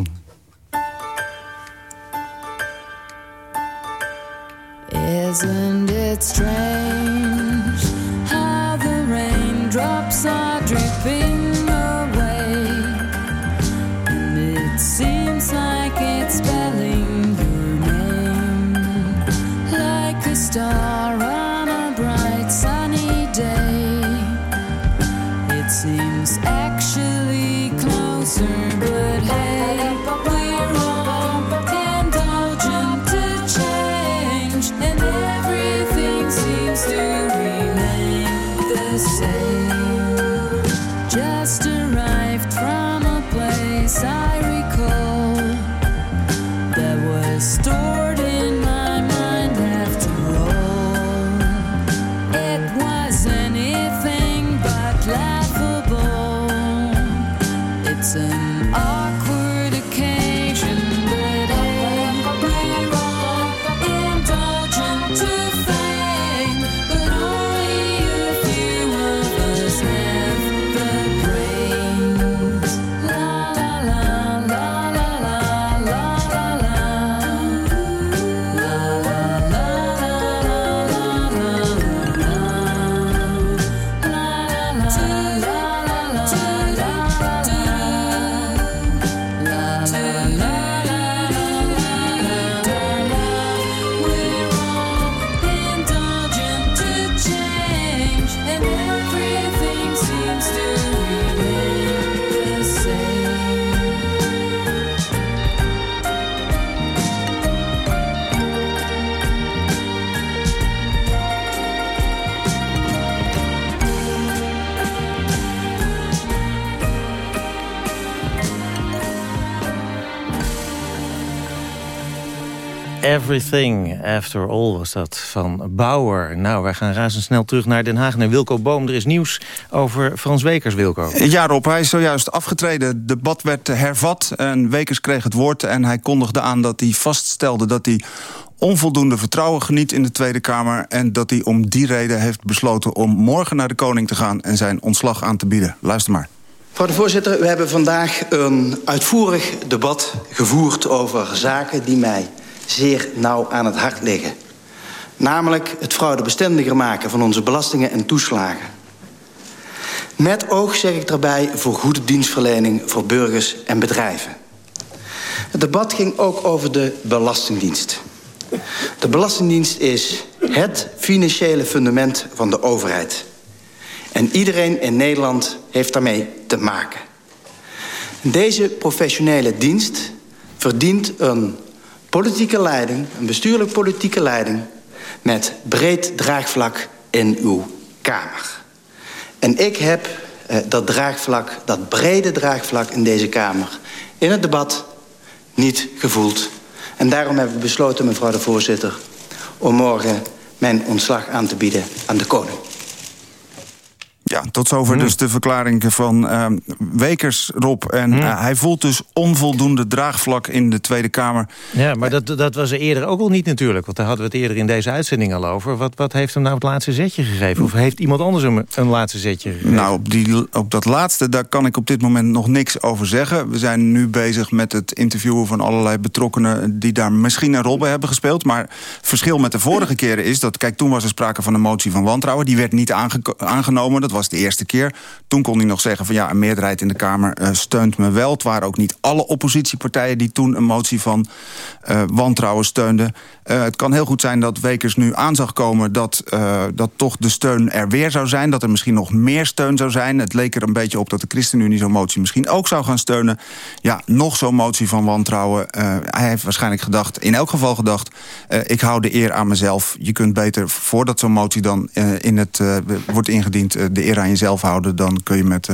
Isn't it strange Everything After All was dat van Bauer. Nou, wij gaan razendsnel terug naar Den Haag. Naar Wilco Boom. Er is nieuws over Frans Wekers, Wilco. Ja, Rob, hij is zojuist afgetreden. Het debat werd hervat en Wekers kreeg het woord... en hij kondigde aan dat hij vaststelde dat hij onvoldoende vertrouwen geniet in de Tweede Kamer... en dat hij om die reden heeft besloten om morgen naar de koning te gaan... en zijn ontslag aan te bieden. Luister maar. Mevrouw de voorzitter, we hebben vandaag een uitvoerig debat gevoerd over zaken die mij zeer nauw aan het hart liggen. Namelijk het fraudebestendiger maken van onze belastingen en toeslagen. Met oog zeg ik daarbij voor goede dienstverlening voor burgers en bedrijven. Het debat ging ook over de Belastingdienst. De Belastingdienst is het financiële fundament van de overheid. En iedereen in Nederland heeft daarmee te maken. Deze professionele dienst verdient een politieke leiding, een bestuurlijk politieke leiding... met breed draagvlak in uw Kamer. En ik heb eh, dat draagvlak, dat brede draagvlak in deze Kamer... in het debat niet gevoeld. En daarom hebben we besloten, mevrouw de voorzitter... om morgen mijn ontslag aan te bieden aan de koning. Ja, tot zover dus de verklaring van uh, Wekers, Rob. En uh, hij voelt dus onvoldoende draagvlak in de Tweede Kamer. Ja, maar dat, dat was er eerder ook al niet natuurlijk. Want daar hadden we het eerder in deze uitzending al over. Wat, wat heeft hem nou het laatste zetje gegeven? Of heeft iemand anders hem een laatste zetje gegeven? Nou, op, die, op dat laatste, daar kan ik op dit moment nog niks over zeggen. We zijn nu bezig met het interviewen van allerlei betrokkenen... die daar misschien een rol bij hebben gespeeld. Maar het verschil met de vorige keren is dat... kijk, toen was er sprake van een motie van wantrouwen. Die werd niet aange aangenomen, dat was de eerste keer. Toen kon hij nog zeggen van ja, een meerderheid in de Kamer uh, steunt me wel. Het waren ook niet alle oppositiepartijen die toen een motie van uh, wantrouwen steunden. Uh, het kan heel goed zijn dat Wekers nu aan zag komen... Dat, dat toch de steun er weer zou zijn. Dat er misschien nog meer steun zou zijn. Het leek er een beetje op dat de ChristenUnie zo'n motie misschien ook zou gaan steunen. Ja, nog zo'n motie van wantrouwen. Hij heeft waarschijnlijk gedacht, in elk geval gedacht... ik hou de eer aan mezelf. Je kunt beter, voordat zo'n motie dan in het, wordt ingediend... de aan jezelf houden. Dan kun je met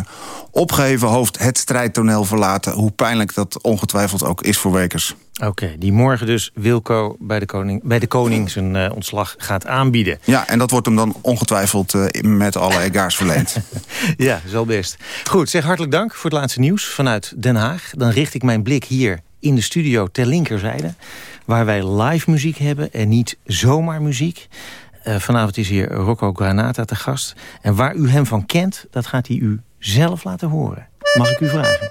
opgeheven hoofd het strijdtoneel verlaten. Hoe pijnlijk dat ongetwijfeld ook is voor Wekers. Oké, die morgen dus Wilco bij de koning, bij de koning zijn uh, ontslag gaat aanbieden. Ja, en dat wordt hem dan ongetwijfeld uh, met alle egaars verleend. (laughs) ja, zal best. Goed, zeg hartelijk dank voor het laatste nieuws vanuit Den Haag. Dan richt ik mijn blik hier in de studio ter linkerzijde... waar wij live muziek hebben en niet zomaar muziek. Uh, vanavond is hier Rocco Granata te gast. En waar u hem van kent, dat gaat hij u zelf laten horen. Mag ik u vragen?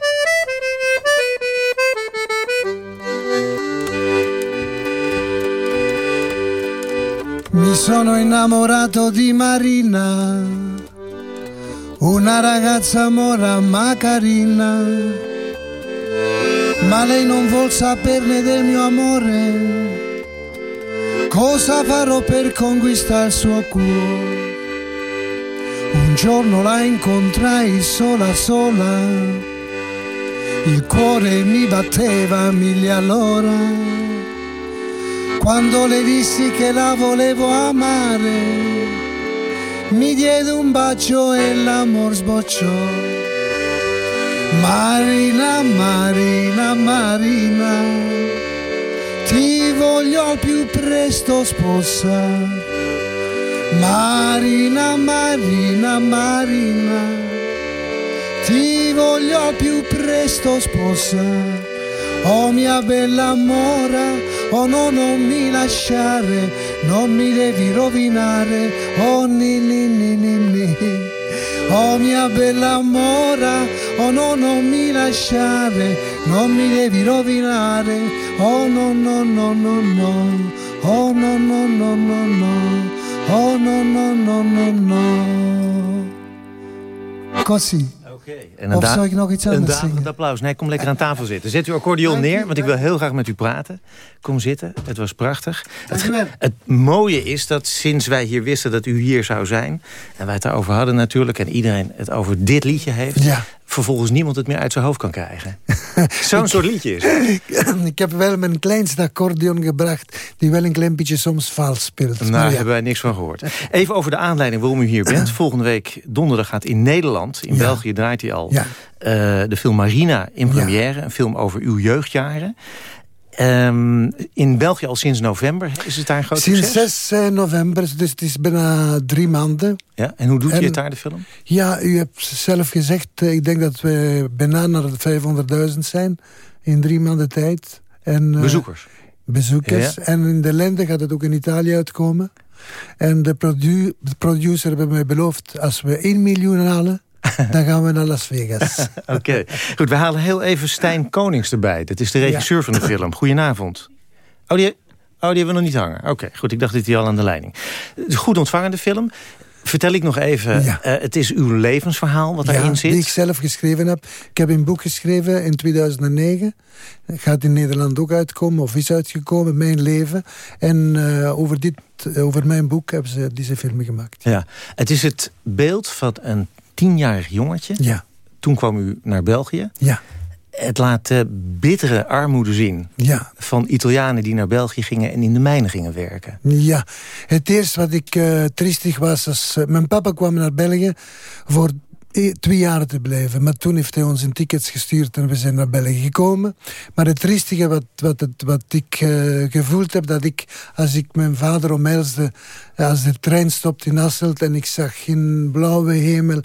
Mi sono innamorato di Marina, una ragazza mora ma carina, ma lei non vuol saperne del mio amore. Cosa farò per conquistare il suo cuore? Un giorno la incontrai sola sola, il cuore mi batteva mille all'ora quando le dissi che la volevo amare, mi diede un bacio e l'amor sbocciò. Marina, Marina, Marina, voglio al più presto sposare. Marina, Marina, Marina, ti voglio al più presto sposare. Oh mia bella mora, Oh no, non mi lasciare, non mi devi rovinare, oh ni ni ni ni ni. Oh mia bella mora, oh no, non mi lasciare, non mi devi rovinare, oh no no no no no, oh no no no no no, oh no no no no no. Così. En of zou ik nog iets anders Een daverend applaus. Nee, kom lekker aan tafel zitten. Zet uw accordeon neer, want ik wil heel graag met u praten. Kom zitten, het was prachtig. Het, het, mooie is dat sinds wij hier wisten dat u hier zou zijn... en wij het daarover hadden natuurlijk... en iedereen het over dit liedje heeft... Ja. Vervolgens niemand het meer uit zijn hoofd kan krijgen. (laughs) Zo'n soort liedje is. (laughs) Ik heb wel mijn kleinste accordeon gebracht... die wel een klein beetje soms vals speelt. Nou, daar hebben wij niks van gehoord. Even over de aanleiding waarom u hier bent. (clears throat) Volgende week donderdag gaat in Nederland... in België draait hij al... Ja. Uh, de film Marina in première. Een film over uw jeugdjaren. Um, in België al sinds november. Is het daar een groot sinds succes? 6 november, dus het is bijna drie maanden. Ja, en hoe doet en, je het daar, de film? Ja, u hebt zelf gezegd... ik denk dat we bijna naar de 500.000 zijn... in drie maanden tijd. En, uh, bezoekers? Bezoekers. Ja, ja. En in de lente gaat het ook in Italië uitkomen. En de, produ de producer heeft mij beloofd... als we 1 miljoen halen (laughs) dan gaan we naar Las Vegas. (laughs) Oké, okay. goed. We halen heel even Stijn Konings erbij. Dat is de regisseur ja. van de film. Goedenavond. Oh, die, oh, die hebben we nog niet hangen. Oké, okay, goed. Ik dacht dat hij al aan de leiding. Goed ontvangende film. Vertel ik nog even, ja. uh, het is uw levensverhaal wat ja, daarin zit? die ik zelf geschreven heb. Ik heb een boek geschreven in 2009. Het gaat in Nederland ook uitkomen, of is uitgekomen, Mijn Leven. En uh, over, dit, over mijn boek hebben ze deze film gemaakt. Ja, het is het beeld van een tienjarig jongetje. Ja. Toen kwam u naar België. Ja. Het laat uh, bittere armoede zien ja. van Italianen die naar België gingen en in de mijnen gingen werken. Ja, het eerste wat ik uh, triestig was, als, uh, mijn papa kwam naar België voor twee jaar te blijven. Maar toen heeft hij ons een tickets gestuurd en we zijn naar België gekomen. Maar het triestige wat, wat, het, wat ik uh, gevoeld heb, dat ik als ik mijn vader omhelsde, als de trein stopt in Asselt en ik zag geen blauwe hemel...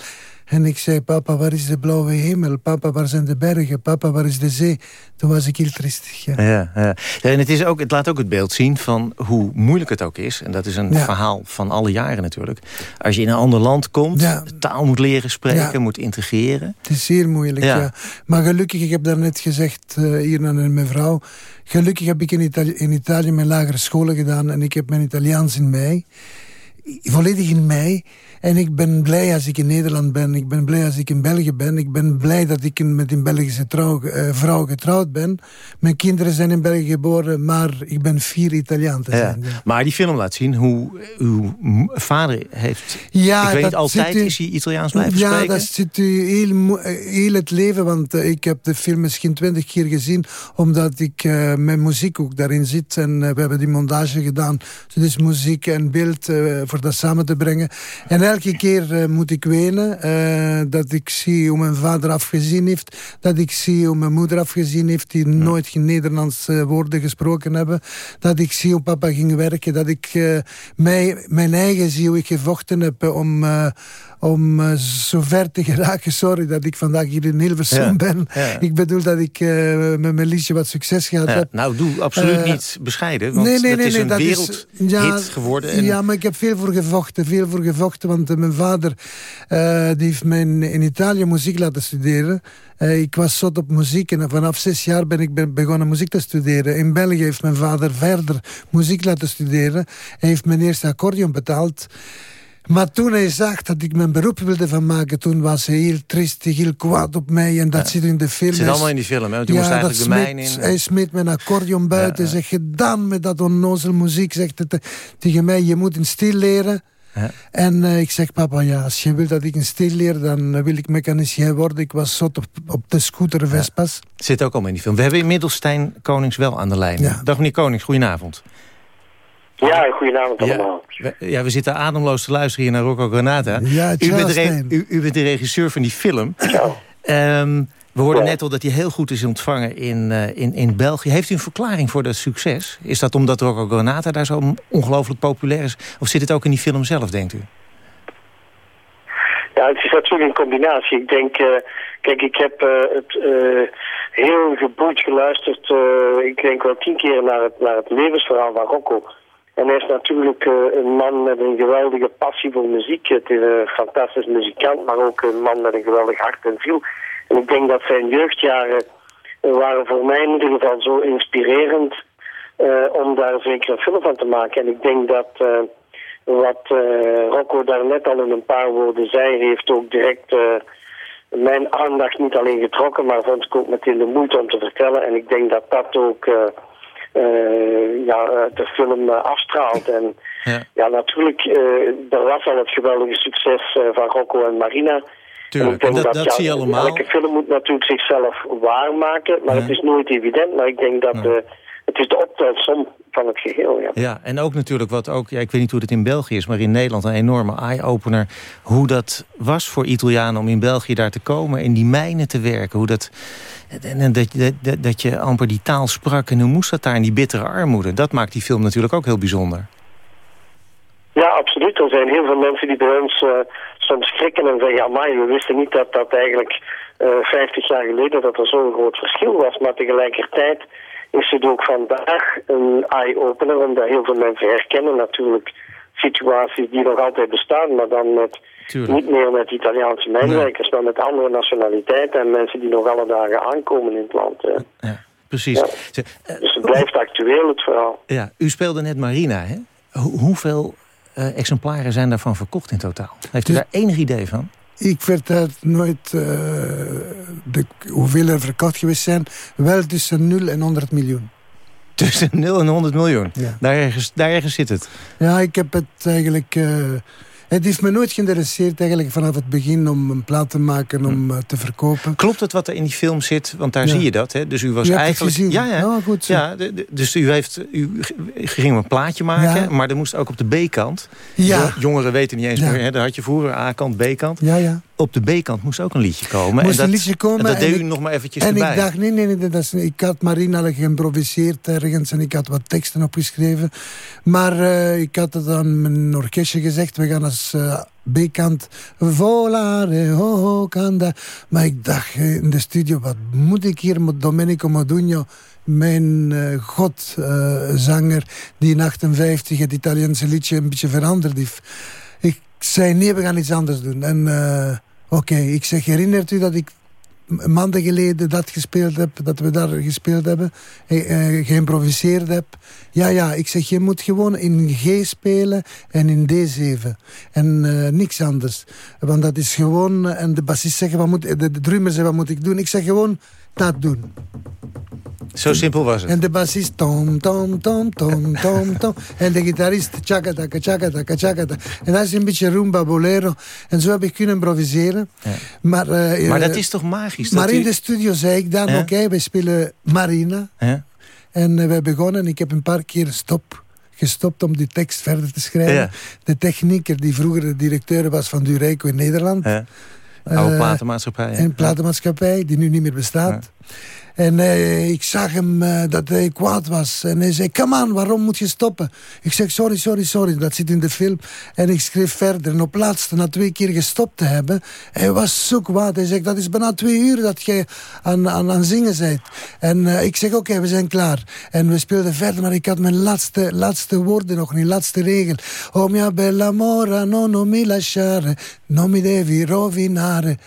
En ik zei, papa, waar is de blauwe hemel? Papa, waar zijn de bergen? Papa, waar is de zee? Toen was ik heel triestig, ja. ja, ja. En het, is ook, het laat ook het beeld zien van hoe moeilijk het ook is. En dat is een ja. verhaal van alle jaren natuurlijk. Als je in een ander land komt, ja. taal moet leren spreken, moet integreren. Het is zeer moeilijk, ja. Maar gelukkig, ik heb daarnet gezegd uh, hier aan een mevrouw... Gelukkig heb ik in Italië, in Italië mijn lagere scholen gedaan... en ik heb mijn Italiaans in mij... volledig in mij. En ik ben blij als ik in Nederland ben. Ik ben blij als ik in België ben. Ik ben blij dat ik met een Belgische trouw, uh, vrouw getrouwd ben. Mijn kinderen zijn in België geboren, maar ik ben vier Italiaan te zijn. Ja. Maar die film laat zien hoe uw vader heeft... Ja, ik weet niet, altijd is hij Italiaans blijven ja, spreken? Ja, dat zit u heel, heel het leven. Want uh, ik heb de film misschien twintig keer gezien... omdat ik uh, mijn muziek ook daarin zit. En we hebben die montage gedaan. Dus muziek en beeld voor dat samen te brengen. En elke keer uh, moet ik wenen. Uh, dat ik zie hoe mijn vader afgezien heeft. Dat ik zie hoe mijn moeder afgezien heeft. Die nooit geen Nederlands uh, woorden gesproken hebben. Dat ik zie hoe papa ging werken. Dat ik mij, mijn eigen zie hoe ik gevochten heb om om zo ver te geraken. (laughs) Sorry dat ik vandaag hier in Hilversum ja, ben. Ja. Ik bedoel dat ik met mijn liedje wat succes gehad heb. Nou, doe absoluut niet bescheiden. Want nee, nee, dat is een wereldhit geworden. En... Ja, maar ik heb veel voor gevochten. Veel voor gevochten, want mijn vader die heeft mij in Italië muziek laten studeren. ik was zot op muziek en vanaf zes jaar ben ik begonnen muziek te studeren. In België heeft mijn vader verder muziek laten studeren. Hij heeft mijn eerste accordeon betaald. Maar toen hij zag dat ik mijn beroep wilde van maken... toen was hij heel triestig, heel kwaad op mij. En dat ja. zit in de film. Het zit allemaal in die film, hè? Want ja, moest eigenlijk de mijn in. Hij smeet mijn accordeon buiten. Ja, ja. Zegt, gedaan met dat onnozel muziek. Zegt het tegen mij, je moet een stil leren. Ja. En uh, ik zeg, papa, ja, als je wil dat ik een stil leer... dan wil ik mechaniciën worden. Ik was zot op, op de scooter Vespas. Ja. Zit ook allemaal in die film. We hebben inmiddels Stijn Konings wel aan de lijn. Dag meneer Konings, goedenavond. Ja, goedenavond allemaal. Ja, ja, we zitten ademloos te luisteren hier naar Rocco Granata. Ja, u, bent de u, u, bent de regisseur van die film. Um, we hoorden net al dat hij heel goed is ontvangen in, uh, in, in België. Heeft u een verklaring voor dat succes? Is dat omdat Rocco Granata daar zo ongelooflijk populair is? Of zit het ook in die film zelf, denkt u? Ja, het is natuurlijk een combinatie. Ik denk, uh, kijk, ik heb uh, het heel geboeid geluisterd. ik denk wel tien keer naar het, naar het levensverhaal van Rocco. En hij is natuurlijk een man met een geweldige passie voor muziek. Het is een fantastisch muzikant, maar ook een man met een geweldig hart en ziel. En ik denk dat zijn jeugdjaren waren voor mij in ieder geval zo inspirerend uh, om daar zeker een film van te maken. En ik denk dat wat Rocco daarnet al in een paar woorden zei, heeft ook direct mijn aandacht niet alleen getrokken, maar vond ik ook meteen de moeite om te vertellen. En ik denk dat dat ook uh, ja, de film afstraalt. En ja, ja natuurlijk, uh, er was al het geweldige succes van Rocco en Marina. Tuurlijk, en, dat, dat, dat ja, zie je allemaal. Elke film moet natuurlijk zichzelf waarmaken, maar ja. het is nooit evident. Maar ik denk dat ja. het is de optelsom van het geheel. Ja. ja, en ook natuurlijk wat ook, ja, ik weet niet hoe het in België is, maar in Nederland een enorme eye-opener. Hoe dat was voor Italianen om in België daar te komen, in die mijnen te werken. Hoe dat, en dat, dat, dat je amper die taal sprak en hoe moest dat daar in die bittere armoede. Dat maakt die film natuurlijk ook heel bijzonder. Ja, absoluut. Er zijn heel veel mensen die bij ons uh, soms schrikken en zeggen... amai, we wisten niet dat dat eigenlijk uh, 50 jaar geleden dat er zo'n groot verschil was. Maar tegelijkertijd is het ook vandaag een eye-opener... omdat heel veel mensen herkennen natuurlijk situaties die nog altijd bestaan... maar dan met Tuurlijk. Niet meer met Italiaanse mijnwerkers, nee. maar met andere nationaliteiten en mensen die nog alle dagen aankomen in het land. Ja, ja precies. Ja. Dus het blijft actueel, het verhaal. Ja, u speelde net Marina, hè? Ho hoeveel uh, exemplaren zijn daarvan verkocht in totaal? Heeft u dus, daar enig idee van? Ik vertel nooit uh, de, hoeveel er verkocht geweest zijn. Wel tussen 0 en 100 miljoen. Tussen 0 en 100 miljoen? Ja. Daar, ergens, daar ergens zit het? Ja, ik heb het eigenlijk... Uh, het heeft me nooit geïnteresseerd eigenlijk vanaf het begin om een plaat te maken, om uh, te verkopen. Klopt het wat er in die film zit? Want daar ja. zie je dat, hè? Dus u was u eigenlijk... Ja, ja. Oh, goed zo. ja de, de, dus u, heeft, u ging een plaatje maken, ja. maar er moest ook op de B-kant. Ja. Jongeren weten niet eens meer, hè? Daar had je vroeger A-kant, B-kant. Ja, ja. Op de B-kant moest ook een liedje komen. Moest en dat, een liedje komen. En dat deed u nog maar eventjes en erbij. Ik dacht, nee, nee, nee. Dat is, ik had Marina geïmproviseerd ergens en ik had wat teksten opgeschreven. Maar uh, ik had het aan mijn orkestje gezegd, we gaan als... Uh, B-kant, volare, ho, ho, kanda. Maar ik dacht in de studio, wat moet ik hier met Domenico Modugno, mijn uh, godzanger, uh, die in 58 het Italiaanse liedje een beetje veranderd heeft. Ik zei, nee, we gaan iets anders doen. En uh, oké, ik zeg, herinnert u dat ik maanden geleden dat gespeeld heb, dat we daar gespeeld hebben, eh, eh, geïmproviseerd heb. Ja, ja, ik zeg, je moet gewoon in G spelen en in D7. En uh, niks anders. Want dat is gewoon, en de bassist zeggen, wat moet, de, de drummer zegt, wat moet ik doen? Ik zeg gewoon, dat doen. Zo simpel was het. En de bassist tom, tom, tom, tom, tom, tom. en de gitarist chakataka, chakataka, chakataka. En dat is een beetje rumba, bolero. En zo heb ik kunnen improviseren. Ja. Maar, uh, maar dat is toch magisch? Maar in de studio zei ik dan, oké, okay, we spelen Marina. Ja. En uh, we begonnen, ik heb een paar keer stop gestopt om die tekst verder te schrijven. De technieker die vroeger de directeur was van Dureco in Nederland. Ja. Oude platenmaatschappij. Een platenmaatschappij die nu niet meer bestaat. En uh, ik zag hem uh, dat hij kwaad was. En hij zei, come on, waarom moet je stoppen? Ik zeg, sorry, sorry, sorry. Dat zit in de film. En ik schreef verder. En op laatste, na twee keer gestopt te hebben... hij was zo kwaad. Hij zegt, dat is bijna twee uur dat je aan, aan, aan zingen bent. En uh, ik zeg, oké, we zijn klaar. En we speelden verder, maar ik had mijn laatste, laatste woorden nog niet. Laatste regel. Oh mia bella mora, no, no mi lasciare. Non mi devi rovinare.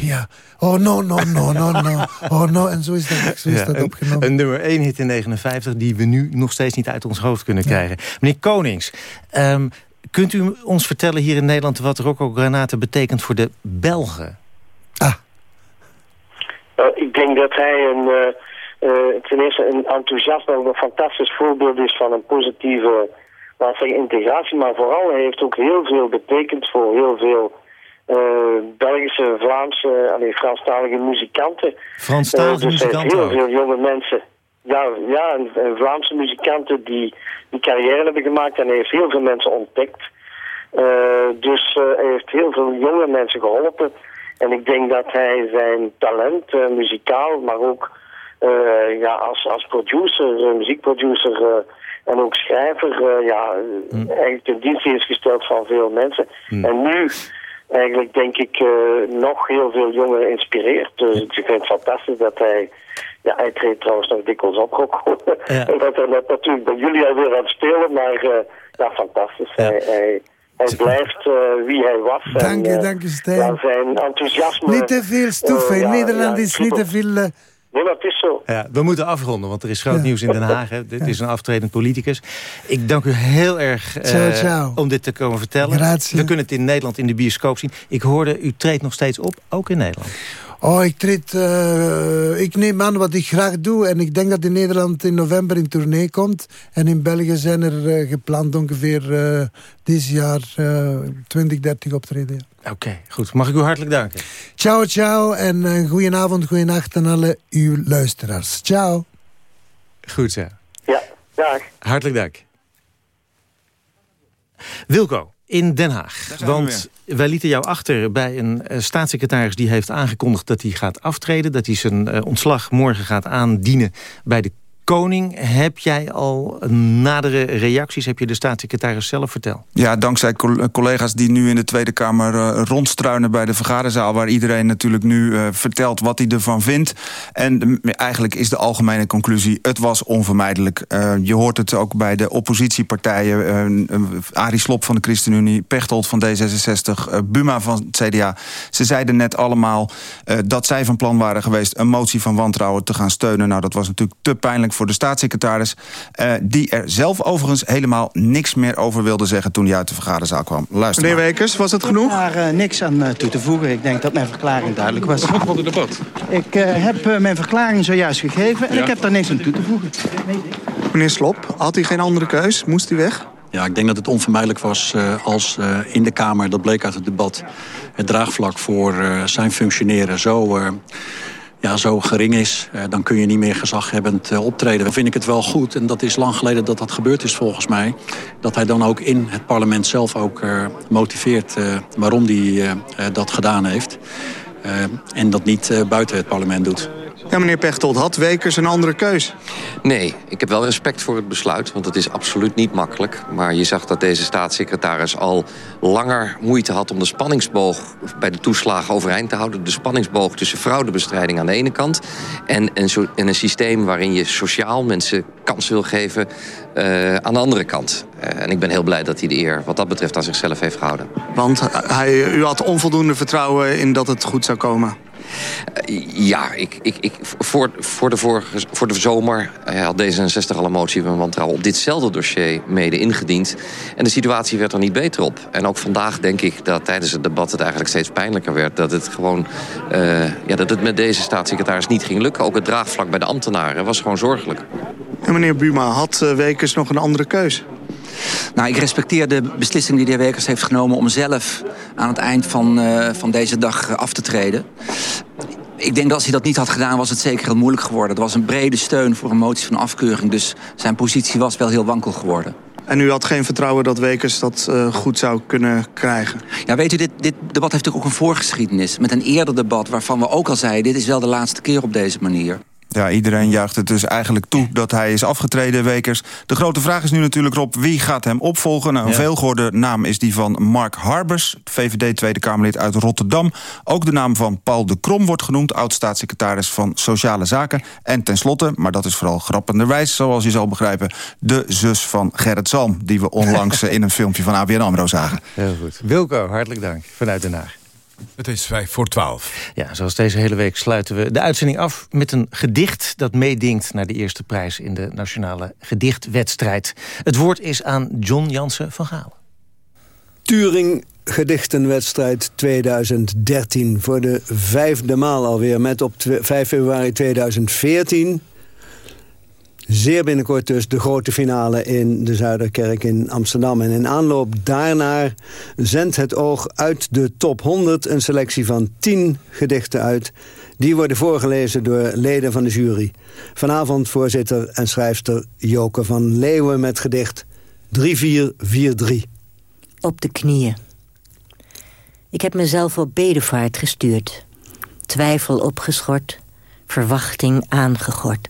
Ja. Oh, no, no, no, no, no. Oh, no. En zo is dat, zo is ja, dat een, opgenomen. Een nummer 1 hit in 59 die we nu nog steeds niet uit ons hoofd kunnen krijgen. Ja. Meneer Konings, um, kunt u ons vertellen hier in Nederland... wat Rocco Granate betekent voor de Belgen? Ah. Nou, ik denk dat hij een, uh, uh, ten eerste een enthousiasme... een fantastisch voorbeeld is van een positieve laat zeggen, integratie. Maar vooral hij heeft ook heel veel betekend voor heel veel... Uh, Belgische, Vlaamse, allee, Franstalige muzikanten. Franstalige dus muzikanten heel veel jonge mensen. Ja, ja en, en, Vlaamse muzikanten die, die carrière hebben gemaakt. En hij heeft heel veel mensen ontdekt. Uh, dus hij heeft heel veel jonge mensen geholpen. En ik denk dat hij zijn talent, muzikaal, maar ook ja, als, als producer, muziekproducer en ook schrijver, ja, mm. eigenlijk ten dienste is gesteld van veel mensen. Mm. En nu eigenlijk denk ik uh, nog heel veel jongeren inspireert. Dus ik vind het fantastisch dat hij... Ja, hij treedt trouwens nog dikwijls op ook. Ja. en dat hij net natuurlijk bij jullie alweer aan het spelen, maar uh, ja, fantastisch. Ja. Hij, hij, hij blijft uh, wie hij was. Dank je, en, dank je Stijn. Ja, zijn enthousiasme... Niet te veel stoef, in Nederland is niet te veel... Nee, dat is zo. Ja, we moeten afronden, want er is groot ja. nieuws in Den Haag. Hè. Dit is een aftredend politicus. Ik dank u heel erg uh, ciao, ciao. om dit te komen vertellen. Grazie. We kunnen het in Nederland in de bioscoop zien. Ik hoorde, u treedt nog steeds op, ook in Nederland. Oh, ik treed... Uh, ik neem aan wat ik graag doe. En ik denk dat in Nederland in november in tournee komt. En in België zijn er uh, gepland ongeveer uh, dit jaar 20, 30 optreden. Oké, okay, goed. Mag ik u hartelijk danken. Ciao, ciao. En een goedenavond, goedenacht aan alle uw luisteraars. Ciao. Goed zo. Ja, dag. Hartelijk dank. Wilco, in Den Haag. Want wij lieten jou achter bij een uh, staatssecretaris... die heeft aangekondigd dat hij gaat aftreden. Dat hij zijn uh, ontslag morgen gaat aandienen bij de koning. Heb jij al nadere reacties? Heb je de staatssecretaris zelf verteld? Ja, dankzij collega's die nu in de Tweede Kamer uh, rondstruinen bij de vergaderzaal... waar iedereen natuurlijk nu uh, vertelt wat hij ervan vindt. En eigenlijk is de algemene conclusie, het was onvermijdelijk. je hoort het ook bij de oppositiepartijen. Arie Slob van de ChristenUnie, Pechtold van D66, Buma van het CDA. Ze zeiden net allemaal dat zij van plan waren geweest... een motie van wantrouwen te gaan steunen. Nou, dat was natuurlijk te pijnlijk voor de staatssecretaris... Uh, die er zelf overigens helemaal niks meer over wilde zeggen... toen hij uit de vergaderzaal kwam. Luister Meneer Wekers, was het genoeg? Ik heb daar uh, niks aan uh, toe te voegen. Ik denk dat mijn verklaring duidelijk was. Wat van het debat? Ik heb mijn verklaring zojuist gegeven... en ja. ik heb daar niks aan toe te voegen. Meneer Slop, had hij geen andere keus? Moest hij weg? Ja, ik denk dat het onvermijdelijk was uh, als uh, in de Kamer, dat bleek uit het debat... het draagvlak voor uh, zijn functioneren zo ja, zo gering is, eh, dan kun je niet meer gezaghebbend eh, optreden. Dan vind ik het wel goed, en dat is lang geleden dat dat gebeurd is volgens mij... dat hij dan ook in het parlement zelf ook uh, motiveert waarom hij dat gedaan heeft. en dat niet buiten het parlement doet. Ja, meneer Pechtold, had Wekers een andere keus? Nee, ik heb wel respect voor het besluit, want het is absoluut niet makkelijk. Maar je zag dat deze staatssecretaris al langer moeite had... om de spanningsboog bij de toeslagen overeind te houden. De spanningsboog tussen fraudebestrijding aan de ene kant... en een, en een systeem waarin je sociaal mensen kans wil geven uh, aan de andere kant. Uh, en ik ben heel blij dat hij de eer wat dat betreft aan zichzelf heeft gehouden. Want hij, u had onvoldoende vertrouwen in dat het goed zou komen? Uh, ja, ik, ik, ik, voor, voor, de vorige, voor de zomer uh, had D66 al een motie van wantrouwen... op ditzelfde dossier mede ingediend. En de situatie werd er niet beter op. En ook vandaag denk ik dat tijdens het debat het eigenlijk steeds pijnlijker werd. Dat het gewoon uh, ja, dat het met deze staatssecretaris niet ging lukken. Ook het draagvlak bij de ambtenaren was gewoon zorgelijk. En meneer Buma, had Wekers nog een andere keus? Nou, ik respecteer de beslissing die de heer Wekers heeft genomen... om zelf aan het eind van, uh, van deze dag af te treden. Ik denk dat als hij dat niet had gedaan, was het zeker heel moeilijk geworden. Er was een brede steun voor een motie van afkeuring. Dus zijn positie was wel heel wankel geworden. En u had geen vertrouwen dat Wekers dat uh, goed zou kunnen krijgen? Ja, weet u, dit, dit debat heeft natuurlijk ook een voorgeschiedenis. Met een eerder debat waarvan we ook al zeiden... dit is wel de laatste keer op deze manier. Ja, iedereen juicht het dus eigenlijk toe dat hij is afgetreden, Wekers. De grote vraag is nu natuurlijk, Rob, wie gaat hem opvolgen? Nou, een ja. veelgehoorde naam is die van Mark Harbers... VVD Tweede Kamerlid uit Rotterdam. Ook de naam van Paul de Krom wordt genoemd... oud-staatssecretaris van Sociale Zaken. En tenslotte, maar dat is vooral grappenderwijs, zoals je zal begrijpen... de zus van Gerrit Zalm, die we onlangs (laughs) in een filmpje van ABN AMRO zagen. Heel goed. Wilco, hartelijk dank vanuit Den Haag. Het is vijf voor twaalf. Ja, zoals deze hele week sluiten we de uitzending af... met een gedicht dat meedingt naar de eerste prijs... in de nationale gedichtwedstrijd. Het woord is aan John Jansen van Galen. Turing Gedichtenwedstrijd 2013. Voor de vijfde maal alweer. Met op 5 februari 2014 zeer binnenkort dus de grote finale in de Zuiderkerk in Amsterdam. En in aanloop daarnaar zendt het oog uit de top 100... een selectie van 10 gedichten uit. Die worden voorgelezen door leden van de jury. Vanavond voorzitter en schrijfster Joke van Leeuwen met gedicht 3443. Op de knieën. Ik heb mezelf op bedevaart gestuurd. Twijfel opgeschort, verwachting aangegord...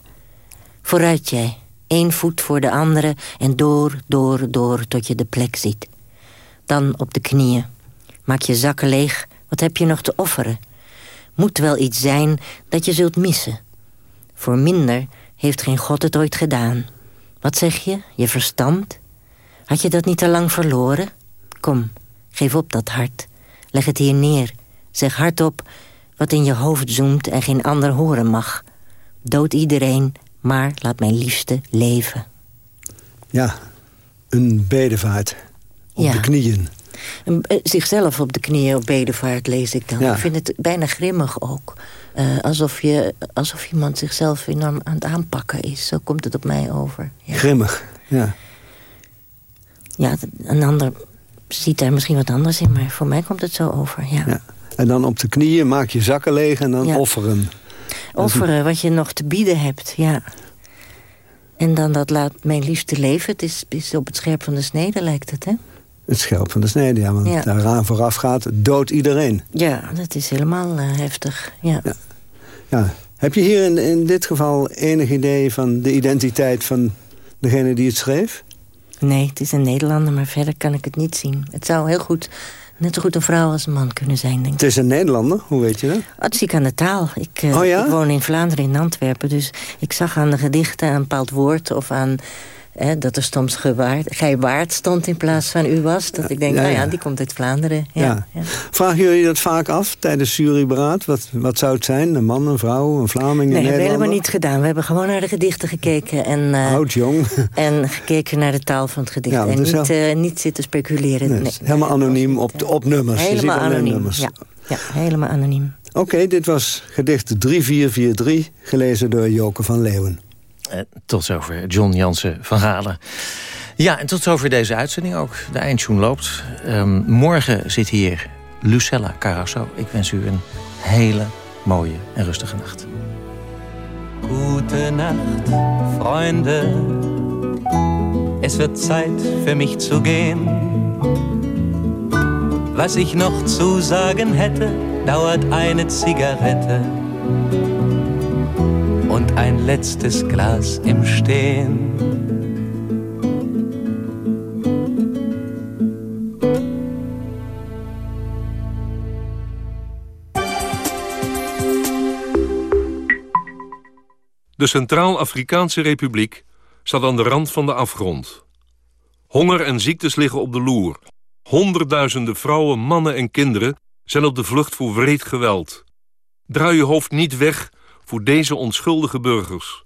Vooruit jij, één voet voor de andere en door, door, door tot je de plek ziet. Dan op de knieën. Maak je zakken leeg, wat heb je nog te offeren? Moet wel iets zijn dat je zult missen. Voor minder heeft geen God het ooit gedaan. Wat zeg je, je verstand? Had je dat niet te lang verloren? Kom, geef op dat hart. Leg het hier neer. Zeg hardop wat in je hoofd zoemt en geen ander horen mag. Dood iedereen, maar laat mijn liefste leven. Ja, een bedevaart op ja. de knieën. Zichzelf op de knieën op bedevaart lees ik dan. Ja. Ik vind het bijna grimmig ook. Uh, alsof, je, alsof iemand zichzelf enorm aan het aanpakken is. Zo komt het op mij over. Ja. Grimmig, ja. Ja, een ander ziet daar misschien wat anders in... maar voor mij komt het zo over, ja. ja. En dan op de knieën maak je zakken leeg en dan offeren. Offeren wat je nog te bieden hebt, ja. En dan dat laat mijn liefste leven. Het is, is op het scherp van de snede, lijkt het, hè? Het scherp van de snede, ja. Want ja. daaraan vooraf gaat, dood iedereen. Ja, dat is helemaal uh, heftig, ja. ja. ja. Heb je hier in, in dit geval enig idee van de identiteit van degene die het schreef? Nee, het is een Nederlander, maar verder kan ik het niet zien. Het zou heel goed net zo goed een vrouw als een man kunnen zijn, denk ik. Het is een Nederlander, hoe weet je dat? Oh, dat zie ik aan de taal. Ik, uh, oh ja? ik woon in Vlaanderen, in Antwerpen. Dus ik zag aan de gedichten een bepaald woord... of aan eh, dat er soms gewaard, gij waard stond in plaats van u was. Dat ik denk, ja, nou ja, die komt uit Vlaanderen. Ja, ja. Vragen jullie dat vaak af tijdens juryberaad? Wat, wat zou het zijn? Een man, een vrouw, een Vlaming, een Nee, dat hebben we helemaal niet gedaan. We hebben gewoon naar de gedichten gekeken. En, uh, Oud, jong. En gekeken naar de taal van het gedicht. En niet, heel... uh, niet zitten speculeren. Nee, nee, helemaal anoniem op, nummers. Helemaal anoniem, nummers. Ja, ja, helemaal anoniem. Oké, okay, dit was gedicht 3443, gelezen door Joke van Leeuwen. Uh, tot zover John Jansen van Galen. Ja, en tot zover deze uitzending ook. De eindtune loopt. Um, morgen zit hier Lucella Carasso. Ik wens u een hele mooie en rustige nacht. Gute Nacht. Es wird Zeit für mich zu gehen. Was ich noch zu sagen hätte, dauert eine Zigarette und ein letztes Glas im Stehen. De Centraal-Afrikaanse Republiek staat aan de rand van de afgrond. Honger en ziektes liggen op de loer. Honderdduizenden vrouwen, mannen en kinderen zijn op de vlucht voor wreed geweld. Draai je hoofd niet weg voor deze onschuldige burgers.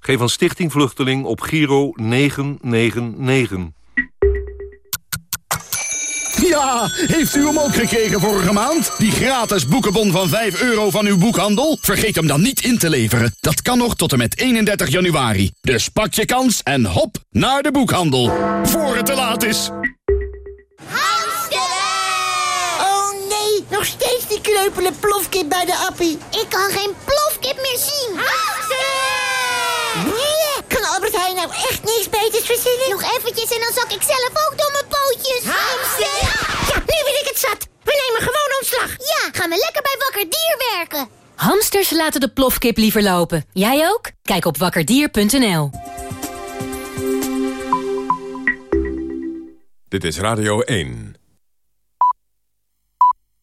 Geef aan Stichting Vluchteling op Giro 999. Ja, heeft u hem ook gekregen vorige maand? Die gratis boekenbon van 5 euro van uw boekhandel? Vergeet hem dan niet in te leveren. Dat kan nog tot en met 31 januari. Dus pak je kans en hop naar de boekhandel. Voor het te laat is. Oh nee, nog steeds kreupele plofkip bij de appie. Ik kan geen plofkip meer zien. Nee, kan Albert Heijn nou echt niks beters verzinnen? Nog eventjes en dan zak ik zelf ook door mijn pootjes. Hamster! Ja, nu ben ik het zat. We nemen gewoon ontslag. Ja, gaan we lekker bij Wakker Dier werken. Hamsters laten de plofkip liever lopen. Jij ook? Kijk op wakkerdier.nl. Dit is Radio 1.